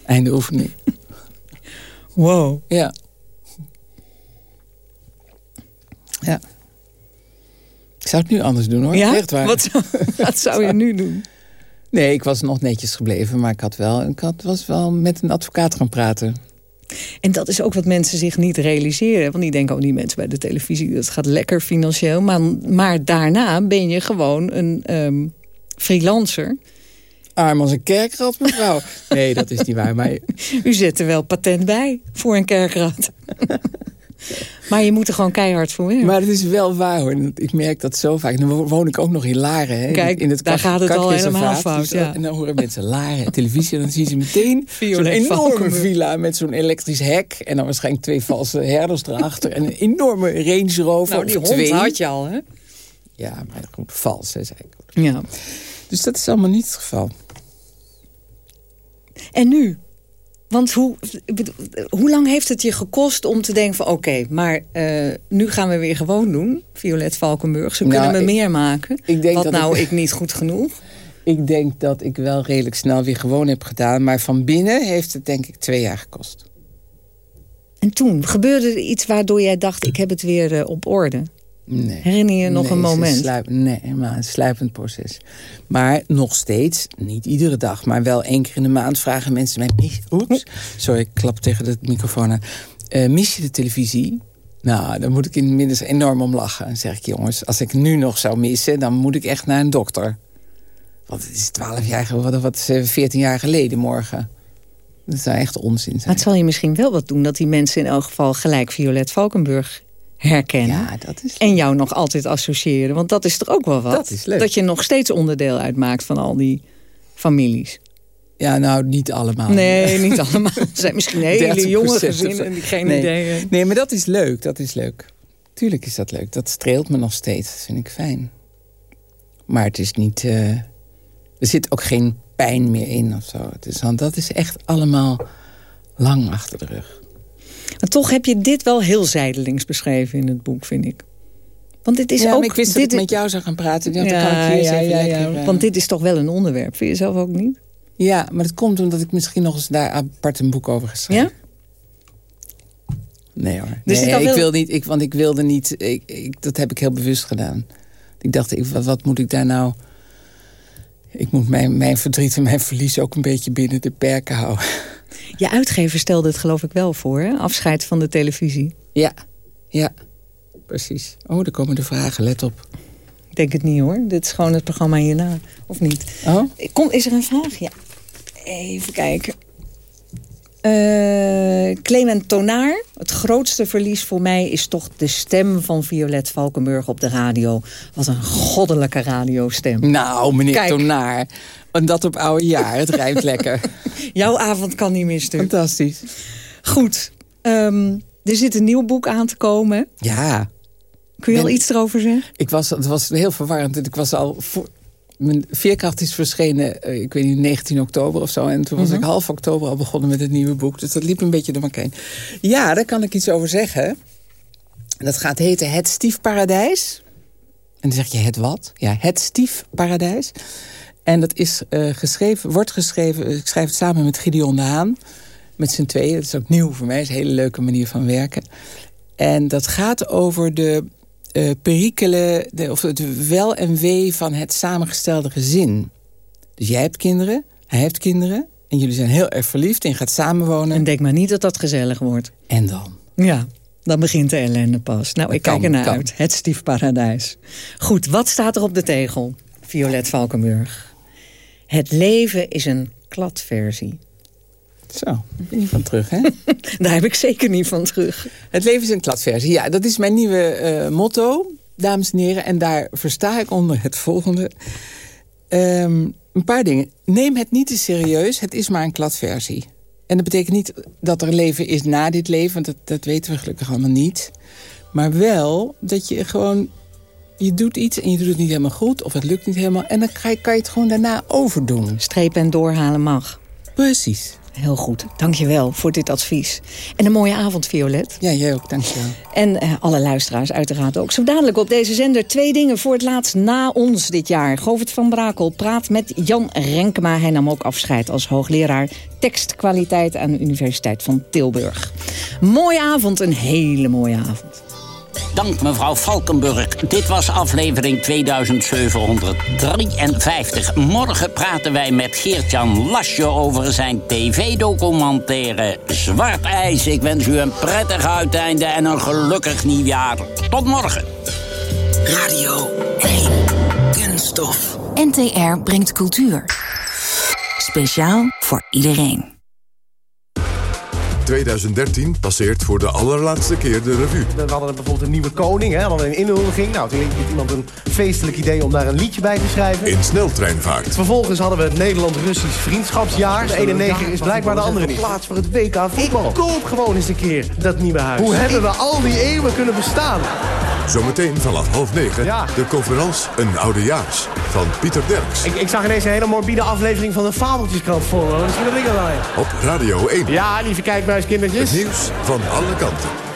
Einde oefening. Wow. Ja. Ja. Ik zou het nu anders doen hoor. Ja? Echt waar. Wat zou, wat zou je nu doen? Nee, ik was nog netjes gebleven. Maar ik, had wel, ik had, was wel met een advocaat gaan praten. En dat is ook wat mensen zich niet realiseren. Want die denken, oh die mensen bij de televisie, dat gaat lekker financieel. Maar, maar daarna ben je gewoon een um, freelancer. Arm als een kerkrat, mevrouw. nee, dat is niet waar. Maar... U zet er wel patent bij voor een kerkrat. Maar je moet er gewoon keihard voor werken. Maar het is wel waar hoor. Ik merk dat zo vaak. Dan woon ik ook nog in Laren. Hè, Kijk, in het daar gaat het al helemaal fout. Dus, ja. En dan horen mensen Laren, televisie. En dan zien ze meteen zo'n enorme villa met zo'n elektrisch hek. En dan waarschijnlijk twee valse herders erachter. En een enorme Range Rover. Nou, die hond twee. had je al, hè? Ja, maar goed, vals, hè, zei ik. Ja. Dus dat is allemaal niet het geval. En nu? Want hoe, hoe lang heeft het je gekost om te denken van... oké, maar eh, nu gaan we weer gewoon doen, Violet Valkenburg. Ze Nou, kunnen me ik- meer maken. ik denk Wat dat nou ik- ik niet goed genoeg? Ik denk dat ik wel redelijk snel weer gewoon heb gedaan. Maar van binnen heeft het denk ik twee jaar gekost. En toen gebeurde er iets waardoor jij dacht... ik heb het weer eh, op orde. Nee. Herinner je nog Nee, een moment? sluip- nee, maar een sluipend proces. Maar nog steeds, niet iedere dag... maar wel één keer in de maand vragen mensen mij... Oeps, sorry, ik klap tegen de microfoon aan. Eh, mis je de televisie? Nou, dan moet ik inmiddels enorm om lachen. Dan zeg ik, jongens, als ik nu nog zou missen... dan moet ik echt naar een dokter. Want het is twaalf jaar geworden, wat is eh, veertien jaar geleden morgen. Dat zou echt onzin Maar zijn. het zal je misschien wel wat doen... dat die mensen in elk geval gelijk Violet Valkenburg herkennen. Ja, dat is En jou nog altijd associëren. Want dat is toch ook wel wat? Dat is leuk. Dat je nog steeds onderdeel uitmaakt van al die families. Ja, nou, niet allemaal. Nee, niet allemaal. Er zijn misschien hele 30% jonge gezinnen die geen nee. idee hebben. Nee, maar dat is leuk, dat is leuk. Tuurlijk is dat leuk. Dat streelt me nog steeds. Dat vind ik fijn. Maar het is niet... eh, er zit ook geen pijn meer in of zo. Het is, want dat is echt allemaal lang achter de rug. Maar toch heb je dit wel heel zijdelings beschreven in het boek, vind ik. Want dit is ja, ook... ik wist dat dit ik met jou zou gaan praten. Ja, dan kan ik ja, ja, ja, eh, Want dit is toch wel een onderwerp. Vind je zelf ook niet? Ja, maar dat komt omdat ik misschien nog eens daar apart een boek over geschreven. Ja? Nee hoor. Dus nee, dat ik wil- wil niet, ik, want ik wilde niet, ik, ik, dat heb ik heel bewust gedaan. Ik dacht, ik, wat, wat moet ik daar nou... Ik moet mijn, mijn verdriet en mijn verlies ook een beetje binnen de perken houden. Je uitgever stelde het geloof ik wel voor, hè? Afscheid van de televisie. Ja, ja, precies. Oh, daar komen de vragen, let op. Ik denk het niet hoor. Dit is gewoon het programma hierna. Of niet? Oh? Kom, is er een vraag? Ja. Even kijken. Eh, Clement Tonaar. Het grootste verlies voor mij is toch de stem van Violet Valkenburg op de radio. Wat een goddelijke radiostem. Nou, meneer Kijk. Tonaar. En dat op oude jaar, het rijmt lekker. Jouw avond kan niet meer stuk. Fantastisch. Goed. ehm, er zit een nieuw boek aan te komen. Ja, Kun je al iets erover zeggen? Ik was, het was heel verwarrend. Ik was al voor, mijn veerkracht is verschenen, eh, ik weet niet, 19 oktober of zo. En toen was ik half oktober al begonnen met het nieuwe boek. Dus dat liep een beetje door elkaar heen. Ja, daar kan ik iets over zeggen. Dat gaat heten Het Stiefparadijs. En dan zeg je het wat? Ja, Het Stiefparadijs. En dat is eh, geschreven, wordt geschreven, ik schrijf het samen met Gideon de Haan. Met z'n tweeën. Dat is ook nieuw voor mij. Is een hele leuke manier van werken. En dat gaat over de eh perikelen, de, of het wel en wee van het samengestelde gezin. Dus jij hebt kinderen, hij heeft kinderen. En jullie zijn heel erg verliefd en je gaat samenwonen. En denk maar niet dat dat gezellig wordt. En dan? Ja, dan begint de ellende pas. Nou, ik Kan, kijk ernaar kan. uit. Het stiefparadijs. Goed, wat staat er op de tegel? Violet Valkenburg. Het leven is een kladversie. Zo, daar ben je niet van terug, hè? Daar heb ik zeker niet van terug. het leven is een kladversie. Ja, dat is mijn nieuwe eh, motto, dames en heren. En daar versta ik onder het volgende. Ehm, een paar dingen. Neem het niet te serieus, het is maar een kladversie. En dat betekent niet dat er leven is na dit leven, want dat, dat weten we gelukkig allemaal niet. Maar wel dat je gewoon, je doet iets en je doet het niet helemaal goed, of het lukt niet helemaal. En dan ga je, kan je het gewoon daarna overdoen. Strepen en doorhalen mag. Precies. Heel goed. Dank je wel voor dit advies. En een mooie avond, Violet. Ja, jij ook, dankjewel. En eh, alle luisteraars uiteraard ook. Zo dadelijk op deze zender twee dingen voor het laatst na ons dit jaar. Govert van Brakel praat met Jan Renkema. Hij nam ook afscheid als hoogleraar tekstkwaliteit aan de Universiteit van Tilburg. Mooie avond, een hele mooie avond. Dank mevrouw Valkenburg. Dit was aflevering 2753. Morgen praten wij met Geert-Jan Lasje over zijn tv-documentaire Zwart IJs. Ik wens u een prettig uiteinde en een gelukkig nieuwjaar. Tot morgen. Radio 1. Kunststof. NTR brengt cultuur. Speciaal voor iedereen. 2013 passeert voor de allerlaatste keer de revue. We hadden bijvoorbeeld een nieuwe koning, hè, we hadden een inhuldiging. Nou, toen had iemand een feestelijk idee om daar een liedje bij te schrijven. In sneltreinvaart. Vervolgens hadden we het Nederland-Russisch vriendschapsjaar. De ene neger is blijkbaar de andere niet. Plaats voor het WK voetbal. Ik koop gewoon eens een keer dat nieuwe huis. Hoe hebben we al die eeuwen kunnen bestaan? Zometeen vanaf half negen Ja. de conferentie Een Oudejaars van Pieter Derks. Ik, ik zag ineens een hele morbide aflevering van de Fabeltjeskrant voor. Misschien dat ik dat. Op Radio 1. Ja, lieve kijkmuiskindertjes. Het nieuws van alle kanten.